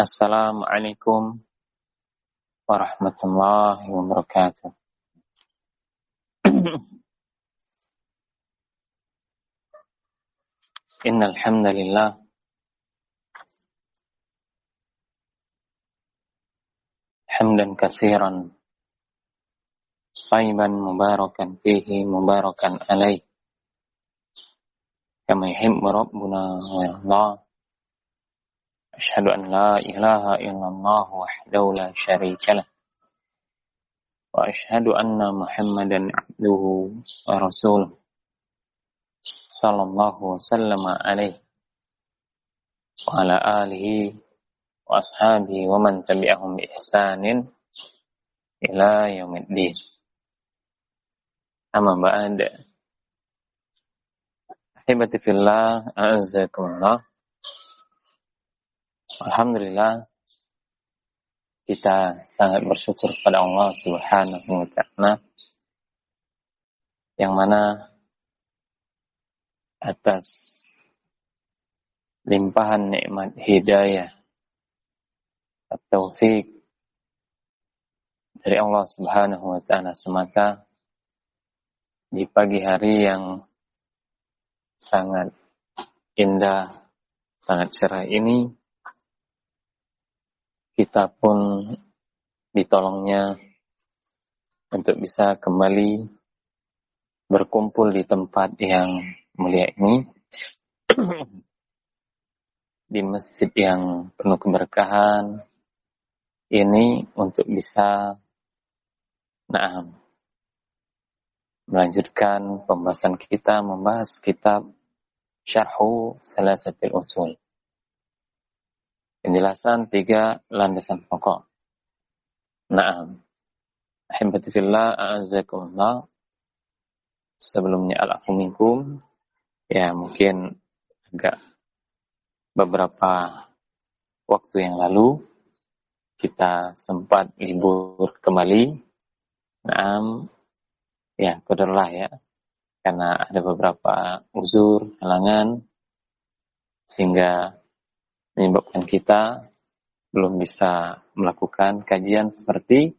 Assalamualaikum warahmatullahi wabarakatuh. Innal hamdalillah hamdan katsiran طيبا مباركا فيه مباركا عليه كما يحب ربنا ويرضى أشهد أن لا إله إلا الله وحده لا شريك له وأشهد أن محمدا عبده ورسوله صلى الله وسلم عليه وعلى آله وأصحابه ومن تبعهم بإحسان إلى يوم الدين. أما بعد أحبتي في الله أعزكم الله. Alhamdulillah kita sangat bersyukur pada Allah Subhanahu wa taala yang mana atas limpahan nikmat hidayah atau taufik dari Allah Subhanahu wa taala semata di pagi hari yang sangat indah, sangat cerah ini kita pun ditolongnya untuk bisa kembali berkumpul di tempat yang mulia ini. Di masjid yang penuh keberkahan ini untuk bisa nah melanjutkan pembahasan kita membahas kitab Syarhu Salasatil Usul Penjelasan tiga landasan pokok. Naam. Fillah a'azakumullah. Sebelumnya al minkum. Ya mungkin agak beberapa waktu yang lalu kita sempat libur kembali. Naam. Ya, kodarlah ya. Karena ada beberapa uzur, halangan. Sehingga menyebabkan kita belum bisa melakukan kajian seperti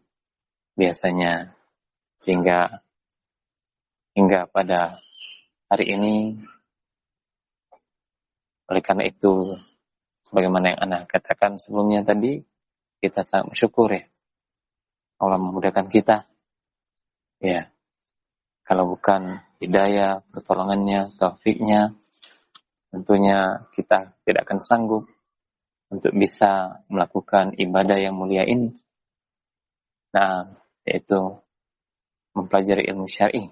biasanya. Sehingga hingga pada hari ini oleh karena itu sebagaimana yang Anda katakan sebelumnya tadi kita sangat bersyukur ya. Allah memudahkan kita. Ya. Kalau bukan hidayah pertolongannya taufiknya tentunya kita tidak akan sanggup untuk bisa melakukan ibadah yang mulia ini. Nah, yaitu mempelajari ilmu syar'i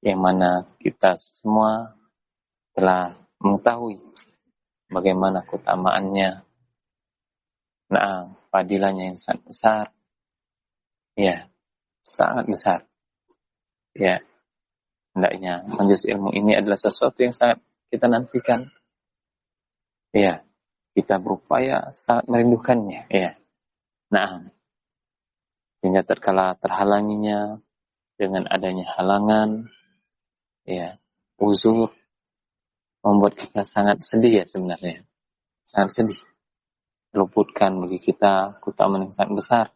yang mana kita semua telah mengetahui bagaimana keutamaannya. Nah, padilannya yang sangat besar. Ya, sangat besar. Ya, hendaknya majelis ilmu ini adalah sesuatu yang sangat kita nantikan. Ya, kita berupaya sangat merindukannya. Ya nah sehingga terkala terhalanginya dengan adanya halangan ya uzur membuat kita sangat sedih ya sebenarnya. Sangat sedih. Luputkan bagi kita keutamaan yang sangat besar.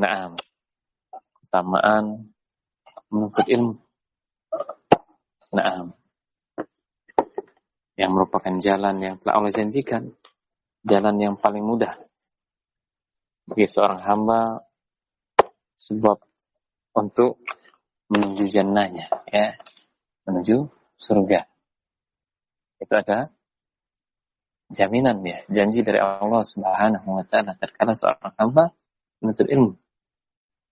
Nah keutamaan menuntut ilmu. Nah yang merupakan jalan yang telah Allah janjikan, jalan yang paling mudah bagi seorang hamba sebab untuk menuju jannahnya ya. Menuju surga. Itu ada jaminan ya. Janji dari Allah Subhanahu wa taala. Terkala seorang hamba menuntut ilmu.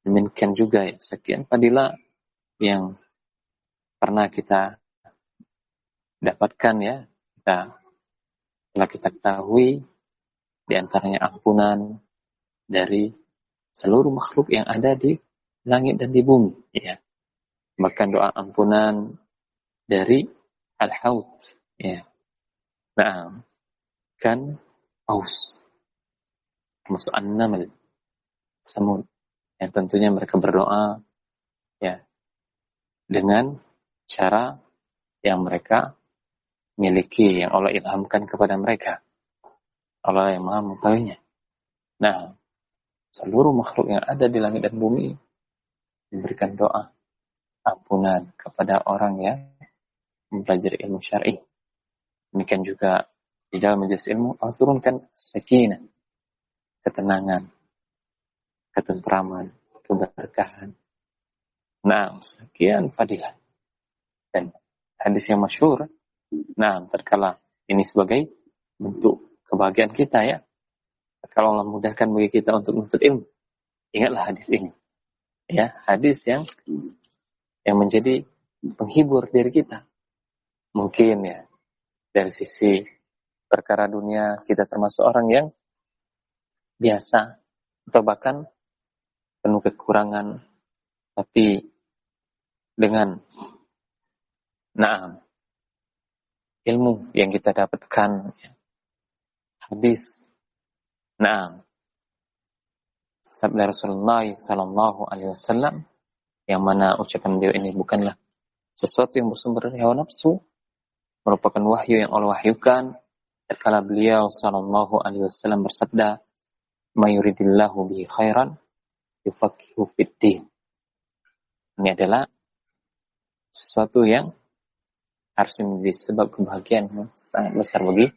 Demikian juga ya sekian fadilah yang pernah kita dapatkan ya kita telah kita ketahui di antaranya ampunan dari seluruh makhluk yang ada di langit dan di bumi ya. Bahkan doa ampunan dari al-haut ya. Nah kan aus termasuk an-naml semut yang tentunya mereka berdoa ya dengan cara yang mereka miliki yang Allah ilhamkan kepada mereka. Allah yang maha mengetahuinya. Nah, seluruh makhluk yang ada di langit dan bumi memberikan doa ampunan kepada orang yang mempelajari ilmu syar'i. Demikian juga di dalam majelis ilmu Allah turunkan sakinah, ketenangan, ketentraman, keberkahan. Nah, sekian fadilah. Dan hadis yang masyhur, nah, terkala ini sebagai bentuk kebahagiaan kita ya. Kalau Allah mudahkan bagi kita untuk menuntut ilmu, ingatlah hadis ini. Ya, hadis yang yang menjadi penghibur diri kita. Mungkin ya, dari sisi perkara dunia kita termasuk orang yang biasa atau bahkan penuh kekurangan tapi dengan nah ilmu yang kita dapatkan hadis. Nah, sabda Rasulullah Sallallahu Alaihi Wasallam yang mana ucapan beliau ini bukanlah sesuatu yang bersumber dari hawa nafsu, merupakan wahyu yang Allah wahyukan. Tatkala beliau Sallallahu Alaihi Wasallam bersabda, "Mayuridillahu bihi khairan, yufakihu fiddin." Ini adalah sesuatu yang harus menjadi sebab kebahagiaan yang sangat besar bagi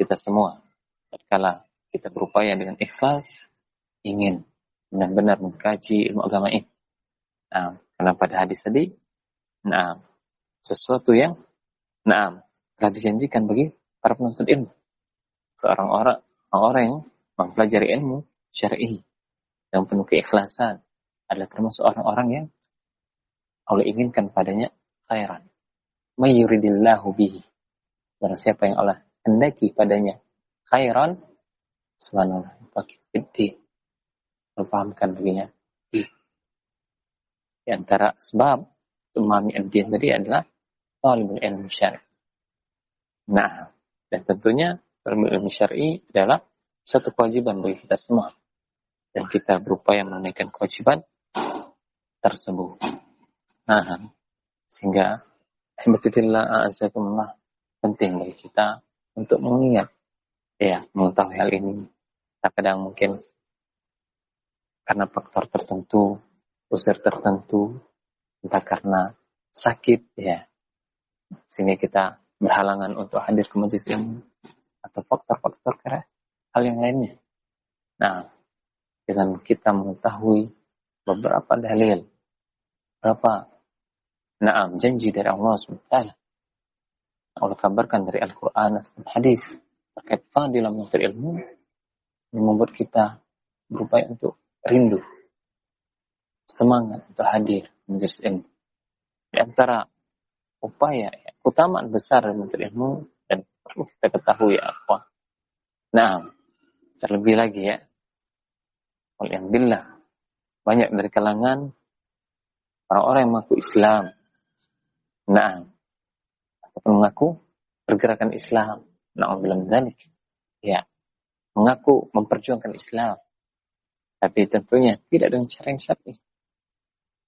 kita semua tatkala kita berupaya dengan ikhlas ingin benar-benar mengkaji ilmu agama ini. Nah, karena pada hadis tadi, nah, sesuatu yang nah, telah dijanjikan bagi para penuntut ilmu. Seorang orang, orang yang mempelajari ilmu syar'i yang penuh keikhlasan adalah termasuk orang-orang yang Allah inginkan padanya khairan. Mayuridillahu bihi. Barang siapa yang Allah hendaki padanya khairan subhanallah pakai memfahamkan baginya di antara sebab memahami ad tadi adalah talibul ilmu syar'i. Nah, dan tentunya talibul ilmu syar'i adalah satu kewajiban bagi kita semua. Dan kita berupaya menunaikan kewajiban tersebut. Nah, sehingga Alhamdulillah azakumullah penting bagi kita untuk mengingat. Ya mengetahui hal ini. Terkadang mungkin. Karena faktor tertentu, usaha tertentu, entah karena sakit ya, sehingga kita berhalangan untuk hadir ke majelis ilmu atau faktor-faktor karena hal yang lainnya. Nah, dengan kita mengetahui beberapa dalil, beberapa naam janji dari Allah SWT, Allah kabarkan dari Al-Quran dan hadis terkait fadilah menuntut ilmu yang membuat kita berupaya untuk rindu semangat untuk hadir menjadi ilmu. Di antara upaya ya, utamaan besar menuntut ilmu dan perlu kita ketahui apa? Nah terlebih lagi ya. Alhamdulillah banyak dari kalangan orang-orang yang mengaku Islam nah ataupun mengaku pergerakan Islam Na'udzubillah dzalik. Ya. Mengaku memperjuangkan Islam. Tapi tentunya tidak dengan cara yang syar'i.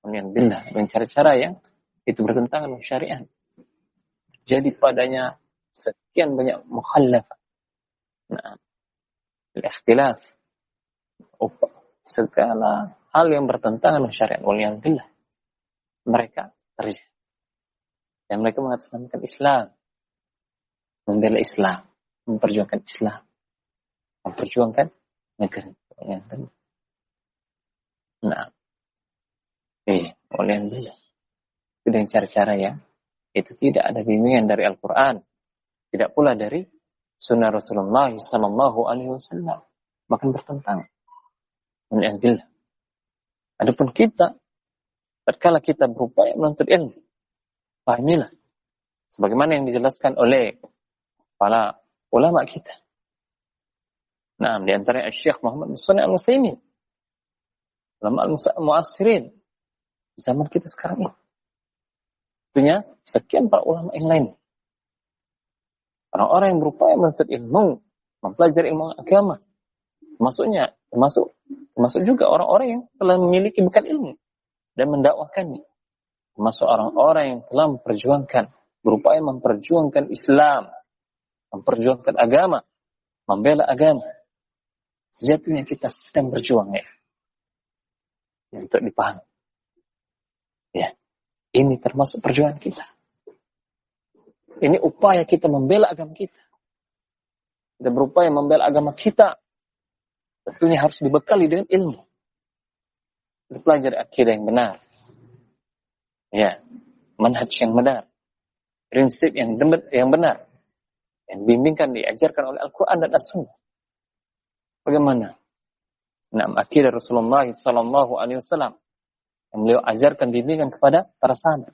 Alhamdulillah. Dengan cara-cara yang itu bertentangan dengan syariat. Jadi padanya sekian banyak mukhallaf. Nah, ikhtilaf. Segala hal yang bertentangan dengan syariat. Alhamdulillah. Mereka terjadi. Dan mereka mengatasnamakan Islam membela Islam, memperjuangkan Islam, memperjuangkan negeri. Nah, eh, oleh Allah. Itu dengan cara-cara yang itu tidak ada bimbingan dari Al-Quran, tidak pula dari Sunnah Rasulullah Sallallahu Alaihi Wasallam, bahkan bertentangan. Alhamdulillah. Adapun kita, tatkala kita berupaya menuntut ilmu, pahamilah. Sebagaimana yang dijelaskan oleh para ulama kita. Nah, di antara Syekh Muhammad bin Al-Utsaimin. Ulama al-mu'asirin. Zaman kita sekarang ini. Tentunya sekian para ulama yang lain. Orang-orang yang berupaya menuntut ilmu, mempelajari ilmu agama. Termasuknya, termasuk termasuk juga orang-orang yang telah memiliki bekal ilmu dan mendakwakannya. Termasuk orang-orang yang telah memperjuangkan, berupaya memperjuangkan Islam memperjuangkan agama membela agama. Sejatinya kita sedang berjuang ya. Untuk dipahami. Ya. Ini termasuk perjuangan kita. Ini upaya kita membela agama kita. Kita berupaya membela agama kita. Tentunya harus dibekali dengan ilmu. Kita pelajari akidah yang benar. Ya. Manhaj yang benar. Prinsip yang yang benar. Yang dibimbingkan, diajarkan oleh Al-Quran dan As-Sunnah. Bagaimana? Nah, akidah Rasulullah Sallallahu Alaihi Wasallam yang beliau ajarkan bimbingan kepada para sahabat.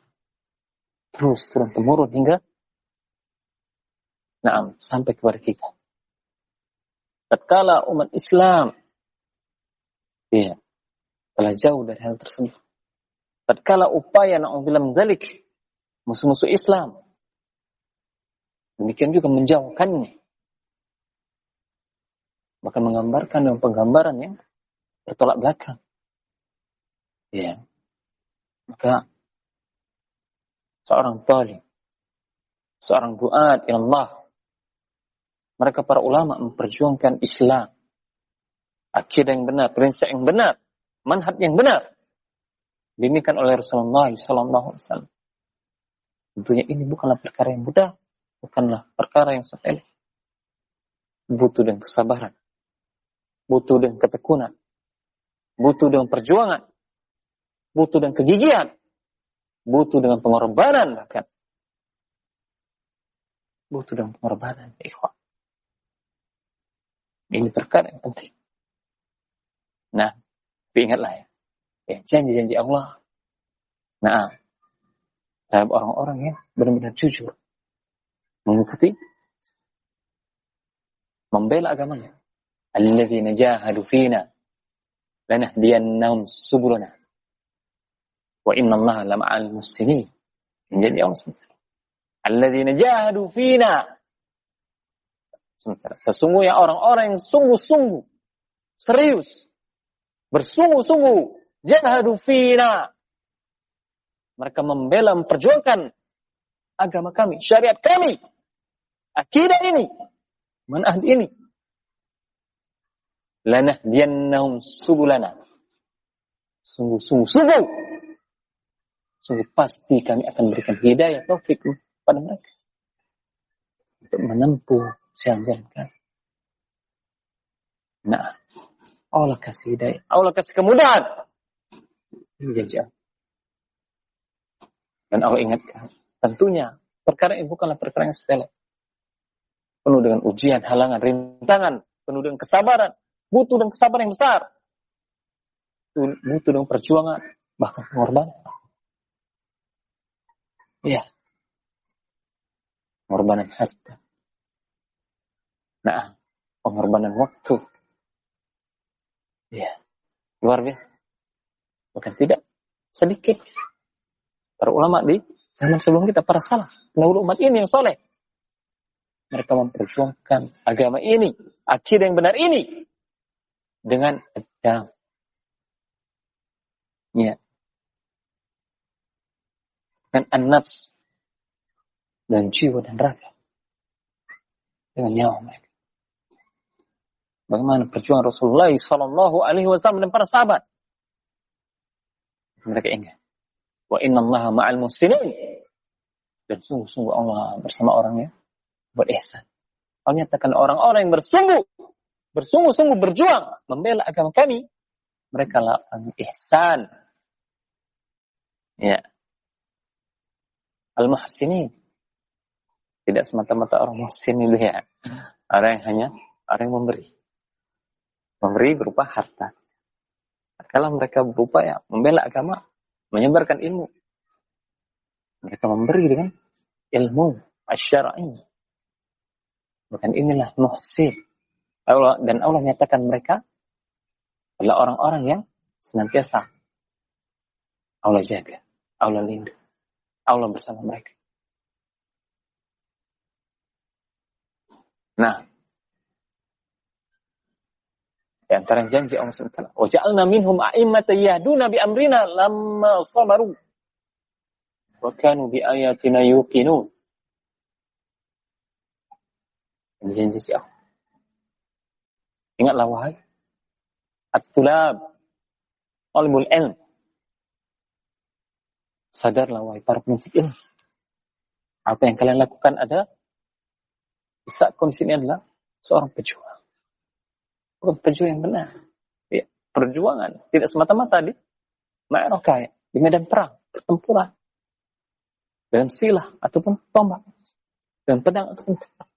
Terus turun temurun hingga nah, sampai kepada kita. Tatkala umat Islam ya, telah jauh dari hal tersebut. Tatkala upaya na'udzubillah dzalik musuh-musuh Islam demikian juga menjauhkannya bahkan menggambarkan dengan penggambaran yang bertolak belakang. Ya. Maka seorang talim, seorang duat Allah, mereka para ulama memperjuangkan Islam, akidah yang benar, prinsip yang benar, manhaj yang benar, demikian oleh Rasulullah Sallallahu Alaihi Wasallam. Tentunya ini bukanlah perkara yang mudah, bukanlah perkara yang sepele. Butuh dan kesabaran butuh dengan ketekunan, butuh dengan perjuangan, butuh dengan kegigihan, butuh dengan pengorbanan bahkan. Butuh dengan pengorbanan, ikhwan. Ini perkara yang penting. Nah, ingatlah ya, Ya, janji-janji Allah. Nah, terhadap orang-orang yang benar-benar jujur. Mengikuti. Membela agamanya. Alladzina jahadu fina lanahdiyannahum subulana. Wa inna Allah lama'al muslimin. Menjadi Allah SWT. Alladzina jahadu fina. Sementara. Sesungguhnya orang-orang yang sungguh-sungguh. Serius. Bersungguh-sungguh jahadu fina. Mereka membela memperjuangkan agama kami, syariat kami, akidah ini, manhaj ini lanahdiyannahum subulana. Sungguh, sungguh, sungguh. Sungguh pasti kami akan berikan hidayah taufik kepada mereka. Untuk menempuh jalan-jalan kami. Nah, Allah kasih hidayah. Allah kasih kemudahan. Janji Dan Allah ingatkan. Tentunya perkara ini bukanlah perkara yang sepele. Penuh dengan ujian, halangan, rintangan. Penuh dengan kesabaran butuh dengan kesabaran yang besar. Butuh dengan perjuangan, bahkan pengorbanan. Ya. Pengorbanan harta. Nah, pengorbanan waktu. Ya. Luar biasa. Bahkan tidak sedikit. Para ulama di zaman sebelum kita, para salah. Pendahulu umat ini yang soleh. Mereka memperjuangkan agama ini. Akidah yang benar ini dengan adam. Ya. Dengan an-nafs dan jiwa dan raga. Dengan nyawa mereka. Bagaimana perjuangan Rasulullah Sallallahu Alaihi Wasallam dan para sahabat. Mereka ingat. Wa inna Allah ma'al muslimin. Dan sungguh-sungguh Allah bersama orang yang berihsan. Allah nyatakan orang-orang yang bersungguh bersungguh-sungguh berjuang membela agama kami, mereka lakukan ihsan. Ya. Al-muhsinin. Tidak semata-mata orang muhsin itu ya. Orang yang hanya orang yang memberi. Memberi berupa harta. Kalau mereka berupaya membela agama, menyebarkan ilmu. Mereka memberi dengan ilmu asyara'i. Bukan inilah muhsin. Allah dan Allah nyatakan mereka adalah orang-orang yang senantiasa Allah jaga, Allah lindungi, Allah bersama mereka. Nah, di antara janji Allah SWT. Waja'alna minhum a'immata yahduna bi amrina lamma sabaru. Wa kanu bi ayatina yuqinun. Ini janji Allah. Ingatlah wahai at-tulab alimul ilm. Sadarlah wahai para penuntut ilmu. Apa yang kalian lakukan ada saat kondisi ini adalah seorang pejuang. Pejuang yang benar. Ya, perjuangan tidak semata-mata di ma'rakah, di medan perang, pertempuran. Dengan silah ataupun tombak. Dan pedang ataupun tombak.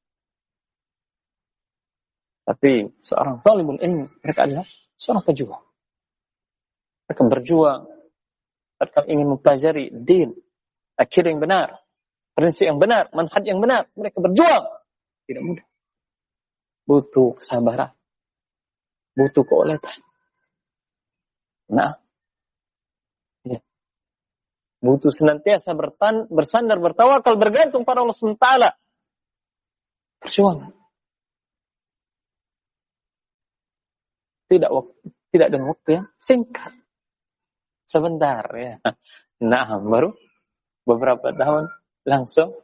Tapi seorang talibul ilmi, mereka adalah seorang pejuang. Mereka berjuang. Mereka ingin mempelajari din, akhir yang benar, prinsip yang benar, manhaj yang benar. Mereka berjuang. Tidak mudah. Butuh kesabaran. Butuh keuletan. Nah, ya. butuh senantiasa bertan, bersandar, bertawakal, bergantung pada Allah SWT. Perjuangan. Tidak tidak dengan waktu yang singkat. Sebentar ya. Nah, baru beberapa tahun langsung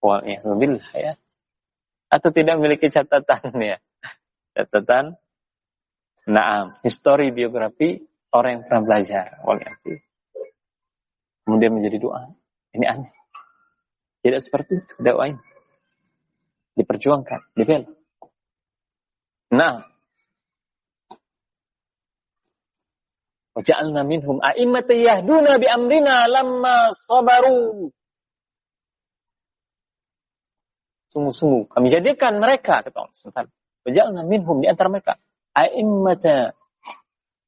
Waliyahzubillah ya. Atau tidak memiliki catatan ya. Catatan. Nah, histori biografi orang yang pernah belajar. Waliyahzubillah. Kemudian menjadi doa. Ini aneh. Tidak seperti itu doa ini. Diperjuangkan, dibela. Nah, Waja'alna minhum a'immata yahduna bi amrina lamma sabaru. Sungguh-sungguh kami jadikan mereka kata Allah SWT. Waja'alna minhum di antara mereka a'immata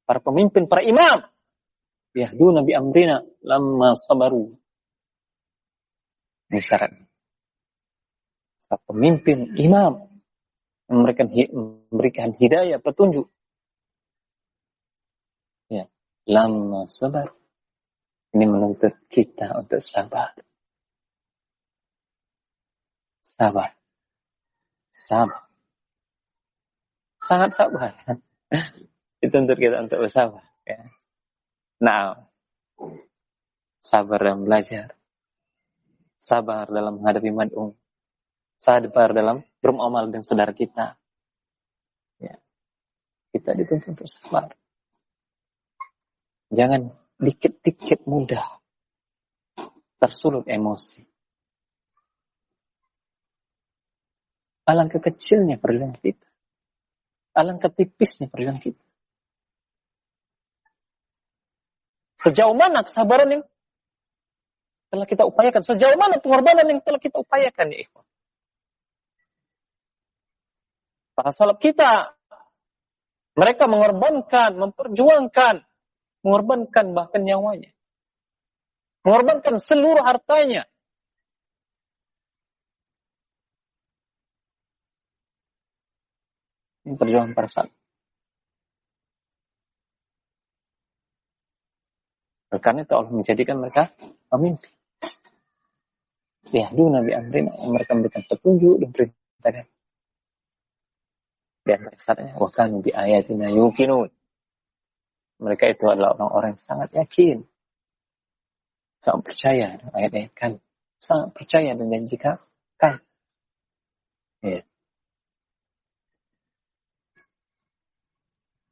para pemimpin, para imam yahduna bi amrina lamma sabaru. Ini syarat. Para pemimpin, imam memberikan memberikan hidayah, petunjuk lama sabar. Ini menuntut kita untuk sabar. Sabar. Sabar. Sangat sabar. Dituntut kita untuk bersabar. Ya. Nah, sabar dalam belajar. Sabar dalam menghadapi mad'um. Sabar dalam berumamal dengan saudara kita. Ya. Kita dituntut untuk sabar. Jangan dikit-dikit mudah tersulut emosi. Alangkah kecilnya perjuangan kita. Alangkah tipisnya perjuangan kita. Sejauh mana kesabaran yang telah kita upayakan? Sejauh mana pengorbanan yang telah kita upayakan ya ikhwan? Para salaf kita, mereka mengorbankan, memperjuangkan mengorbankan bahkan nyawanya. Mengorbankan seluruh hartanya. Perjuangan sahabat. Karena itu Allah menjadikan mereka pemimpin. dulu Nabi Amrin, mereka memberikan petunjuk dan perintah. Dan sadar, wa kanu bi ayatina yukinun. Mereka itu adalah orang-orang yang sangat yakin. Sangat percaya ayat-ayat kan. Sangat percaya dengan jika kan. Ya.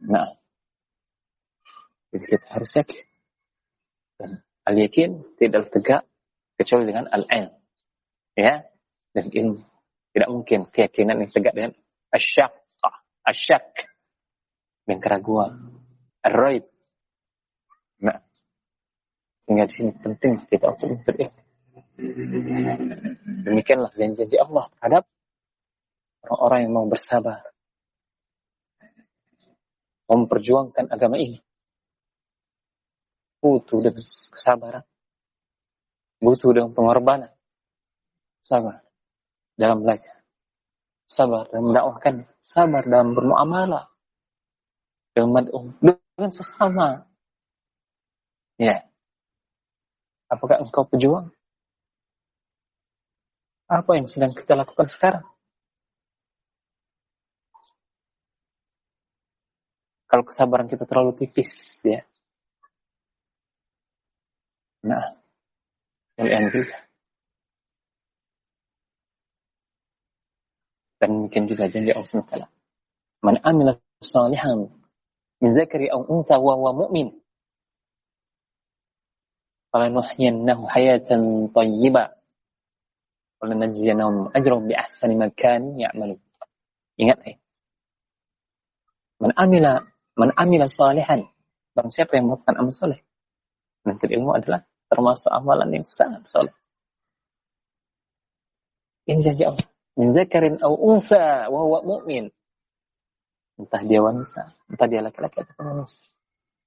Nah, kita harus yakin. Dan al-yakin tidak tegak kecuali dengan al-ilm. Ya, dan ilmu. Tidak mungkin keyakinan yang tegak dengan asyak, asyak, dan keraguan ar Nah, sehingga di sini penting kita untuk menuntut ilmu. Demikianlah janji-janji Allah terhadap orang-orang yang mau bersabar. Memperjuangkan agama ini. Butuh dengan kesabaran. Butuh dengan pengorbanan. Sabar dalam belajar. Sabar dalam mendakwahkan. Sabar dalam bermuamalah. Dengan dengan sesama. Ya. Apakah engkau pejuang? Apa yang sedang kita lakukan sekarang? Kalau kesabaran kita terlalu tipis, ya. Nah, alhamdulillah. Dan mungkin juga janji Allah SWT. Man amila salihan min zakari aw unsa wa huwa mu'min falanuhyiyannahu hayatan thayyibah walanajziyannahum ajrahum bi ahsani ma kanu ya'malun. Ingat ya. Man amila man amila salihan. Barang siapa yang melakukan amal soleh. Menuntut ilmu adalah termasuk amalan yang sangat soleh. Ini janji Allah. Min zakarin au unsa wa huwa mu'min. Entah dia wanita, entah dia laki-laki atau manusia.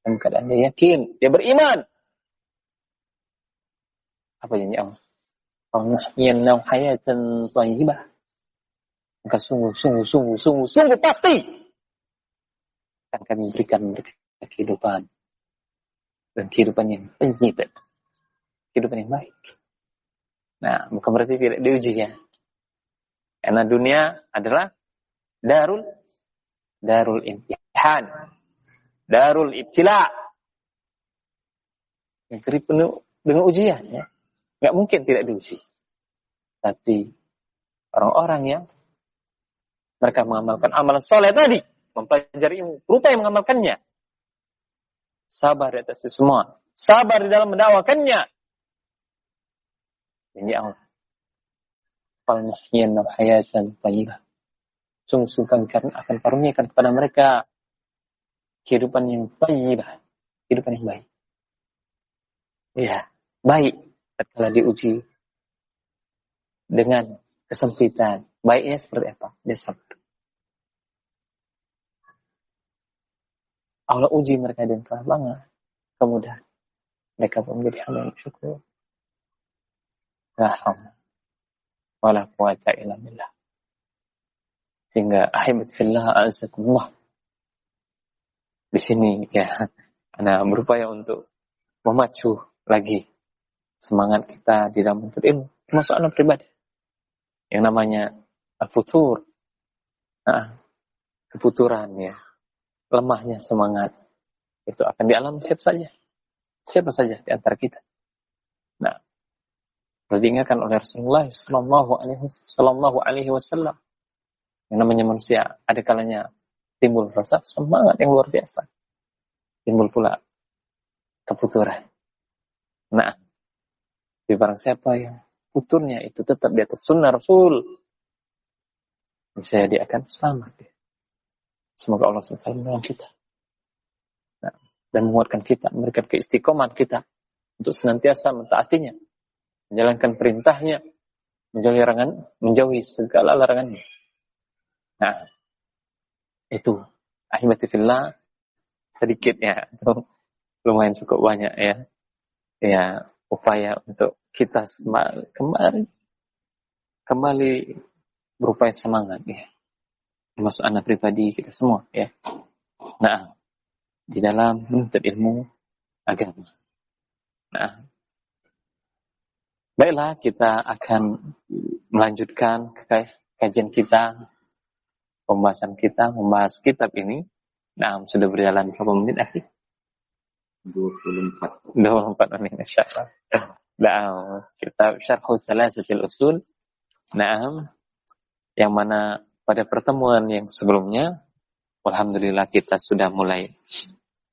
Dalam keadaan dia yakin, dia beriman. Apa janji Allah? Fanahyannau hayatan thayyibah. Maka sungguh, sungguh, sungguh, sungguh, sungguh pasti akan kami berikan mereka kehidupan dan kehidupan yang penyibet, kehidupan yang baik. Nah, bukan berarti tidak diuji ya. Karena dunia adalah darul darul imtihan, darul ibtila. Negeri penuh dengan ujian ya. Nggak mungkin tidak diuji. Tapi orang-orang yang mereka mengamalkan amalan soleh tadi, mempelajari ilmu, rupa yang mengamalkannya. Sabar di atas itu semua. Sabar di dalam mendakwakannya. Ini Allah. Falmuhyinnam hayatan tayyibah. Sungguh-sungguh karena akan karuniakan kepada mereka kehidupan yang tayyibah. Kehidupan yang baik. Ya, baik tatkala diuji dengan kesempitan. Baiknya seperti apa? Dia sabar. Allah uji mereka dengan kelapangan, kemudahan. Mereka pun menjadi hamba yang syukur. La hawla wala quwata illa billah. Sehingga ahibat fillah azakumullah. Di sini ya, Anda berupaya untuk memacu lagi semangat kita di dalam menuntut ilmu, termasuk anak pribadi. Yang namanya al-futur, nah, kefuturan ya, lemahnya semangat, itu akan dialami siapa saja. Siapa saja di antara kita. Nah, diingatkan oleh Rasulullah Sallallahu Alaihi, Sallallahu Alaihi Wasallam. Yang namanya manusia, ada kalanya timbul rasa semangat yang luar biasa. Timbul pula kefuturan. Nah, tapi barang siapa yang puturnya itu tetap di atas sunnah Rasul, saya dia akan selamat. Ya. Semoga Allah SWT menolong kita. Nah, dan menguatkan kita, memberikan keistiqomahan kita untuk senantiasa mentaatinya, menjalankan perintahnya, menjauhi larangan, menjauhi segala larangannya. Nah, itu ahimati sedikit ya, lumayan cukup banyak ya. Ya, upaya untuk kita kembali kembali berupaya semangat ya termasuk anak pribadi kita semua ya. Nah di dalam menuntut ilmu agama. Nah baiklah kita akan melanjutkan kajian kita pembahasan kita membahas kitab ini. Nah sudah berjalan berapa menit akhir 24 24 menit insyaallah Nah, kitab Syarh Salasatil Usul. Nah, yang mana pada pertemuan yang sebelumnya, Alhamdulillah kita sudah mulai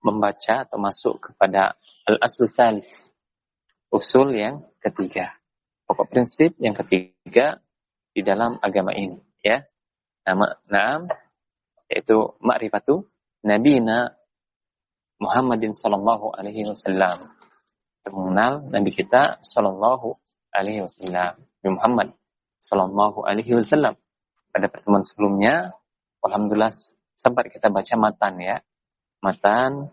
membaca atau masuk kepada Al-Aslu Salis. Usul yang ketiga. Pokok prinsip yang ketiga di dalam agama ini. ya Nama, naam, yaitu ma'rifatu Nabina Muhammadin sallallahu alaihi wasallam mengenal Nabi kita Shallallahu Alaihi Wasallam, Muhammad Shallallahu Alaihi Wasallam. Pada pertemuan sebelumnya, alhamdulillah sempat kita baca matan ya, matan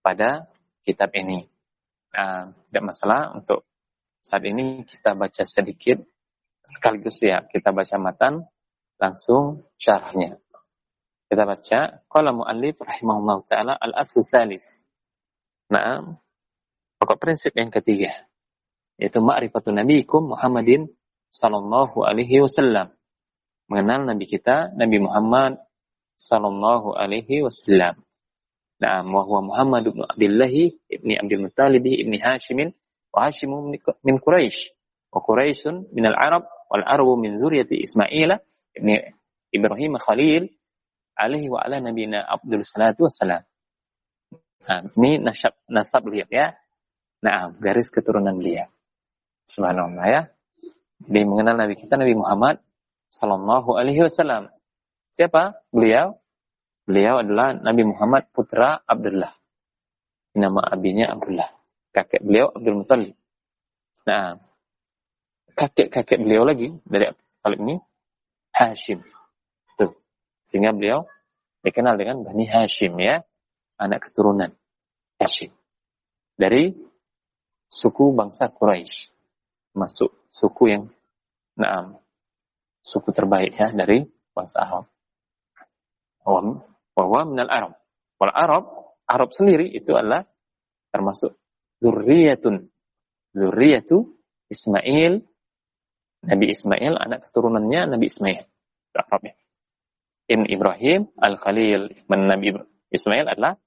pada kitab ini. Nah, tidak masalah untuk saat ini kita baca sedikit sekaligus ya kita baca matan langsung syarahnya. Kita baca qala muallif rahimahullah taala al-asl salis. Nah, Pokok prinsip yang ketiga yaitu ma'rifatun nabiikum Muhammadin sallallahu alaihi wasallam. Mengenal nabi kita Nabi Muhammad sallallahu alaihi wasallam. Nah, wa huwa Muhammad bin Abdullah ibni Abdul Muttalib ibni Hashim wa Hashim min Quraisy wa Quraisyun min al-Arab wal Arabu min zuriyati Ismail ibni Ibrahim Khalil alaihi wa ala nabiyina Abdul salatu wassalam. Nah, ini nasab nasab beliau ya. Nah, garis keturunan beliau. Subhanallah ya. Jadi mengenal Nabi kita Nabi Muhammad Sallallahu Alaihi Wasallam. Siapa beliau? Beliau adalah Nabi Muhammad putra Abdullah. Nama abinya Abdullah. Kakek beliau Abdul Muttalib. Nah, kakek-kakek beliau lagi dari Muttalib ini Hashim. Tuh. Sehingga beliau dikenal dengan Bani Hashim ya. Anak keturunan Hashim. Dari suku bangsa Quraisy. Masuk suku yang naam suku terbaik ya dari bangsa Arab. Bahwa minal Arab. Wal Arab, Arab sendiri itu adalah termasuk zurriyatun. Zurriyatu Ismail, Nabi Ismail, anak keturunannya Nabi Ismail. Arab ya. Ibn Ibrahim, Al-Khalil, Nabi Ismail adalah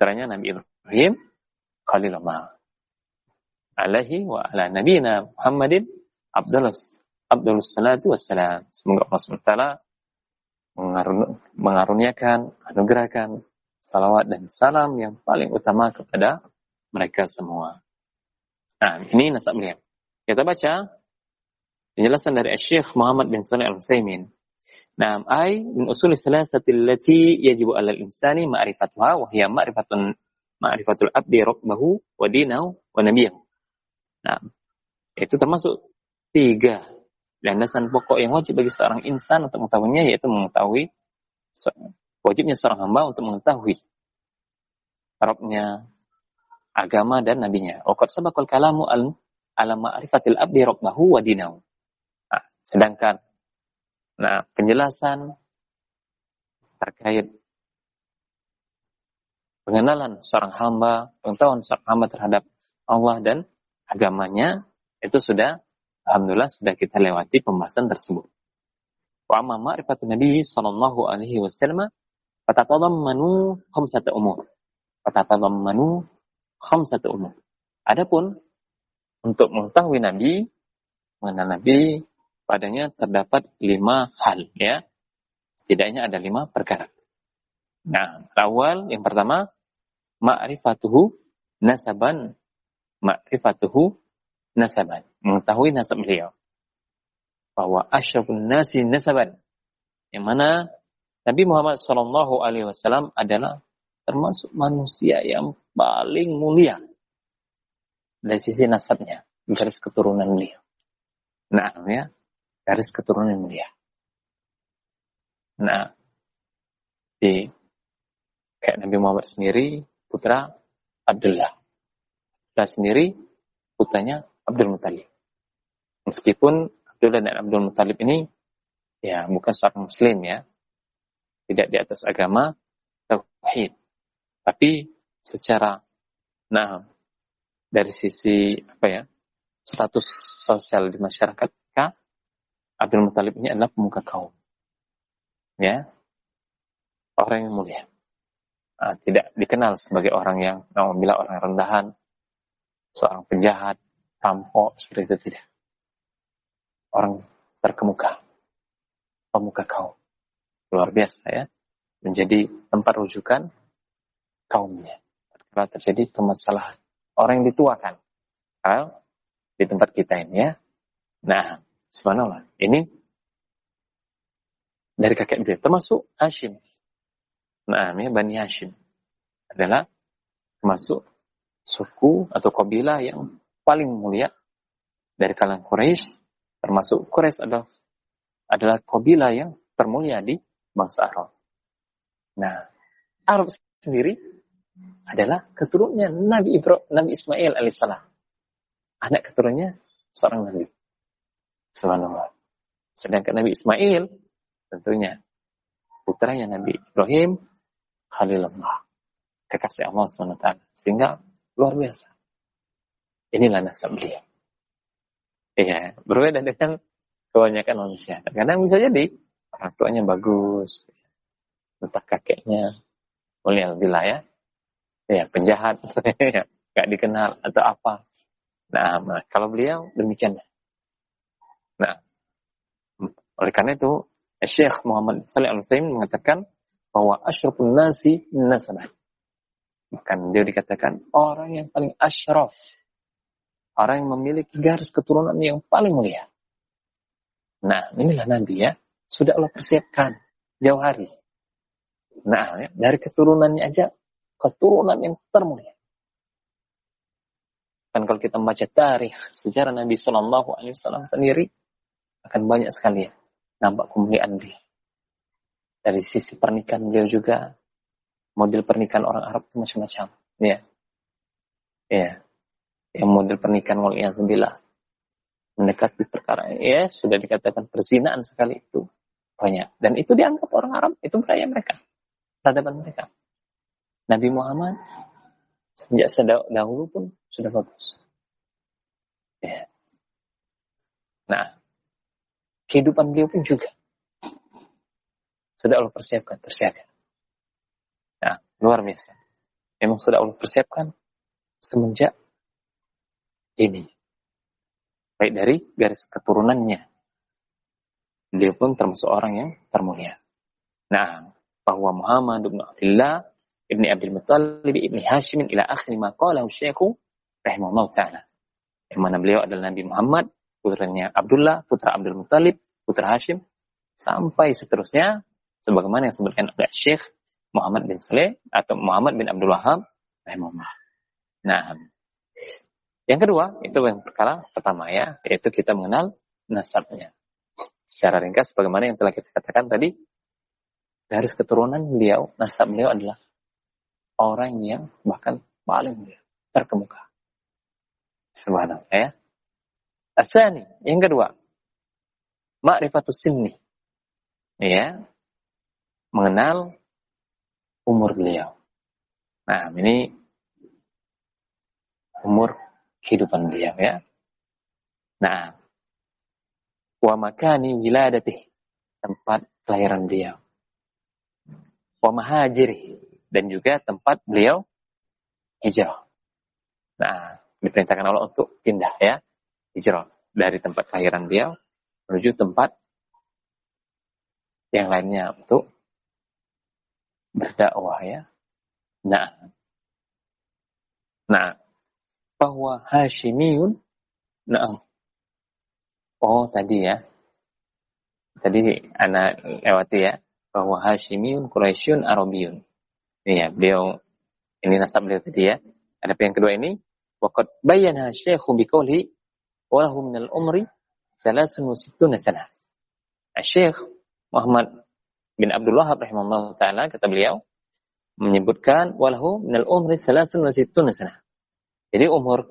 caranya Nabi Ibrahim, Khalilullah. Alaihi wa ala nabiyina Muhammadin Abdullah Abdul Salatu Wassalam. Semoga Allah SWT mengaruniakan, anugerahkan salawat dan salam yang paling utama kepada mereka semua. Nah, ini nasab beliau. Kita baca penjelasan dari Syekh Muhammad bin Salih Al-Utsaimin. Nah, ai min usul salasati allati yajibu 'alal insani ma'rifatuha wa hiya ma'rifatun ma'rifatul abdi rabbahu wa dinahu wa nabiyahu. Nah, itu termasuk tiga landasan pokok yang wajib bagi seorang insan untuk mengetahuinya yaitu mengetahui wajibnya seorang hamba untuk mengetahui Rabbnya, agama dan nabinya. Waqad sabaqal kalamu al ala ma'rifatil abdi rabbahu wa dinahu. Nah, sedangkan nah penjelasan terkait pengenalan seorang hamba, pengetahuan seorang hamba terhadap Allah dan agamanya itu sudah Alhamdulillah sudah kita lewati pembahasan tersebut. Wa amma ma'rifatun Nabi sallallahu alaihi wasallam fatatazammanu khamsata umur. Fatatazammanu khamsata umur. Adapun untuk mengetahui Nabi, mengenal Nabi, padanya terdapat lima hal ya. Setidaknya ada lima perkara. Nah, awal yang pertama ma'rifatuhu nasaban ma'rifatuhu nasaban mengetahui nasab beliau. Bahwa asyrafun nasi nasaban. Yang mana Nabi Muhammad Shallallahu Alaihi Wasallam adalah termasuk manusia yang paling mulia dari sisi nasabnya, garis keturunan beliau. Nah, ya, garis keturunan mulia. Nah, di kayak Nabi Muhammad sendiri putra Abdullah. Abdullah sendiri putranya Abdul Muttalib. Meskipun Abdullah dan Abdul Muttalib ini ya bukan seorang muslim ya. Tidak di atas agama tauhid. Tapi secara nah dari sisi apa ya? status sosial di masyarakat Abdul Muttalib ini adalah pemuka kaum. Ya. Orang yang mulia. Nah, tidak dikenal sebagai orang yang, bila orang rendahan, seorang penjahat, rampok, seperti itu tidak orang terkemuka, pemuka kaum. Luar biasa ya. Menjadi tempat rujukan kaumnya. Kalau terjadi permasalahan. Orang yang dituakan. Kalau di tempat kita ini ya. Nah, subhanallah. Ini dari kakek beliau. Termasuk Hashim. Nah, ini Bani Hashim. Adalah termasuk suku atau kabilah yang paling mulia dari kalangan Quraisy termasuk Quraisy adalah adalah kabilah yang termulia di bangsa Arab. Nah, Arab sendiri adalah keturunannya Nabi Ibrahim, Nabi Ismail alaihissalam. Anak keturunannya seorang nabi. Subhanallah. Sedangkan Nabi Ismail tentunya putranya Nabi Ibrahim Khalilullah. Kekasih Allah SWT. Sehingga luar biasa. Inilah nasab beliau. Iya, berbeda dengan kebanyakan manusia. Kadang bisa jadi orang tuanya bagus, entah kakeknya mulia bila ya, ya penjahat, ya, gak dikenal atau apa. Nah, kalau beliau demikian. Nah, oleh karena itu Syekh Muhammad Salih Al Utsaimin mengatakan bahwa asyrafun nasi nasabah. Bahkan dia dikatakan orang yang paling asyraf. Orang yang memiliki garis keturunan yang paling mulia. Nah, inilah Nabi ya. Sudah Allah persiapkan jauh hari. Nah, ya, dari keturunannya aja, keturunan yang termulia. Kan kalau kita membaca tarikh sejarah Nabi Shallallahu Alaihi Wasallam sendiri akan banyak sekali ya nampak kemuliaan dia. Dari sisi pernikahan beliau juga model pernikahan orang Arab itu macam-macam. Ya, ya, yang model pernikahan waliyahzubillah mendekati perkara ya sudah dikatakan perzinaan sekali itu banyak dan itu dianggap orang Arab itu budaya mereka peradaban mereka Nabi Muhammad sejak dahulu pun sudah bagus. Ya. Nah, kehidupan beliau pun juga sudah Allah persiapkan, tersiaga. Nah, luar biasa. Memang sudah Allah persiapkan semenjak ini. Baik dari garis keturunannya. Beliau pun termasuk orang yang termulia. Nah, bahwa Muhammad bin Abdullah Ibni Abdul Muttalib, Ibni Hashim, ila akhir ma qalahu syekhu rahimahullah ta'ala. Yang mana beliau adalah Nabi Muhammad, putranya Abdullah, putra Abdul Muttalib, putra Hashim, sampai seterusnya, sebagaimana yang disebutkan oleh Syekh Muhammad bin Saleh atau Muhammad bin Abdul Wahab rahimahullah. Nah, yang kedua, itu yang perkara pertama ya, yaitu kita mengenal nasabnya. Secara ringkas, sebagaimana yang telah kita katakan tadi, garis keturunan beliau, nasab beliau adalah orang yang bahkan paling terkemuka. Subhanallah ya. Asani, yang kedua. Ma'rifatus sinni. Ya. Mengenal umur beliau. Nah, ini umur kehidupan beliau ya. Nah, wa makani wiladatih tempat kelahiran beliau. Wa mahajiri dan juga tempat beliau hijrah. Nah, diperintahkan Allah untuk pindah ya, hijrah dari tempat kelahiran beliau menuju tempat yang lainnya untuk berdakwah ya. Nah, nah bahwa Hashimiyun, nah, oh tadi ya, tadi anak lewati ya, bahwa Hashimiyun, Quraisyun, Arabiyun. Iya, beliau ini nasab beliau tadi ya. Ada yang kedua ini, waqad bayyana syekhu biqouli wa lahu minal umri salasun wa sittuna sanah. Syekh Muhammad bin Abdul Wahab rahimahullah taala kata beliau menyebutkan walahu minal umri salasun wa sittuna sanah. Jadi umur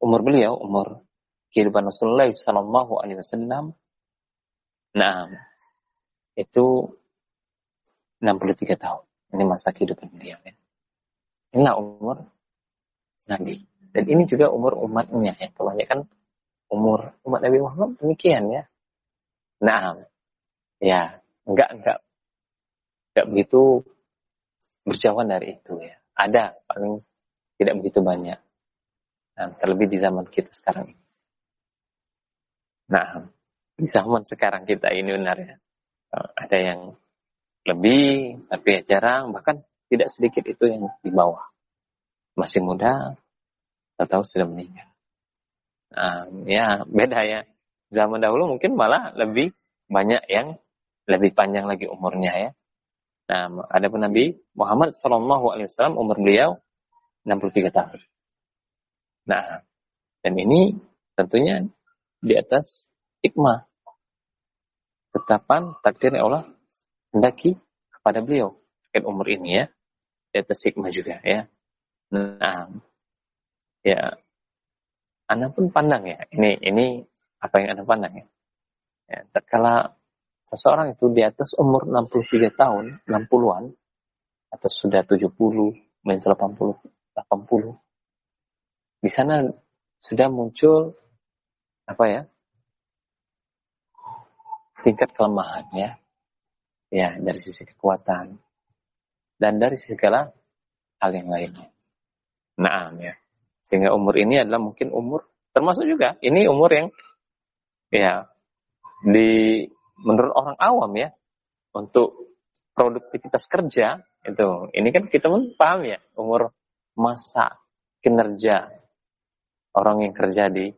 umur beliau, umur kehidupan Rasulullah sallallahu alaihi wasallam nah itu 63 tahun. Ini masa kehidupan beliau. Ya. Inilah umur Nabi. Dan ini juga umur umatnya ya. Kebanyakan umur umat Nabi Muhammad demikian ya. Nah, ya enggak enggak enggak begitu berjauhan dari itu ya. Ada paling tidak begitu banyak. Nah, terlebih di zaman kita sekarang. Nah, di zaman sekarang kita ini benar ya. Ada yang lebih, tapi ya jarang, bahkan tidak sedikit itu yang di bawah. Masih muda, atau sudah meninggal. Nah, ya beda ya. Zaman dahulu mungkin malah lebih banyak yang lebih panjang lagi umurnya ya. Nah, ada pun Nabi Muhammad Wasallam umur beliau 63 tahun. Nah, dan ini tentunya di atas hikmah. Ketapan takdirnya Allah hendaki kepada beliau terkait umur ini ya di atas hikmah juga ya nah ya anda pun pandang ya ini ini apa yang anda pandang ya, ya terkala seseorang itu di atas umur 63 tahun 60-an atau sudah 70 mungkin 80 80 di sana sudah muncul apa ya tingkat kelemahan ya dari sisi kekuatan dan dari segala hal yang lainnya. Nah, ya. Sehingga umur ini adalah mungkin umur termasuk juga ini umur yang ya di menurut orang awam ya untuk produktivitas kerja itu ini kan kita pun paham ya umur masa kinerja orang yang kerja di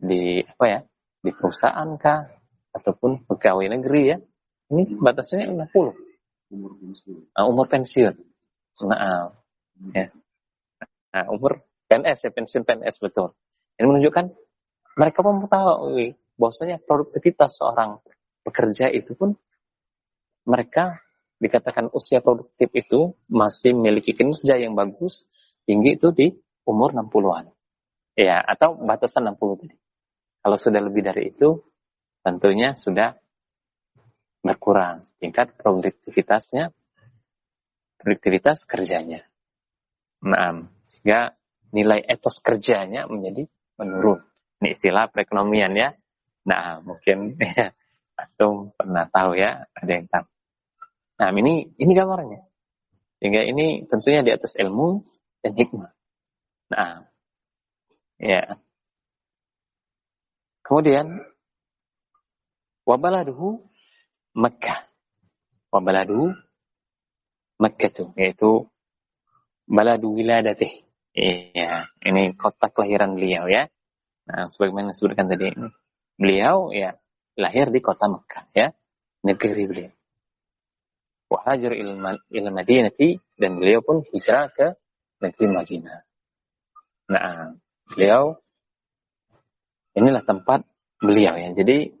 di apa ya di perusahaan kah ataupun pegawai negeri ya. Ini batasnya 60 umur pensiun. Uh, umur pensiun. Nah, ya. nah umur PNS ya pensiun PNS betul. Ini menunjukkan mereka pun tahu bahwasanya produktivitas seorang pekerja itu pun mereka dikatakan usia produktif itu masih memiliki kinerja yang bagus, tinggi itu di umur 60-an. Ya, atau batasan 60 tadi. Kalau sudah lebih dari itu, tentunya sudah berkurang tingkat produktivitasnya, produktivitas kerjanya. Nah, sehingga nilai etos kerjanya menjadi menurun. Ini istilah perekonomian ya. Nah, mungkin ya, atau pernah tahu ya, ada yang tahu. Nah, ini ini gambarnya. Sehingga ini tentunya di atas ilmu dan hikmah. Nah, ya. Kemudian wabaladuhu Makkah. Wabaladuhu Makkah itu yaitu baladu wiladatih. Iya, ini kota kelahiran beliau ya. Nah, sebagaimana disebutkan tadi, beliau ya lahir di kota Mekah ya, negeri beliau wahajir ila Madinati dan beliau pun hijrah ke negeri Madinah. Nah, beliau inilah tempat beliau ya. Jadi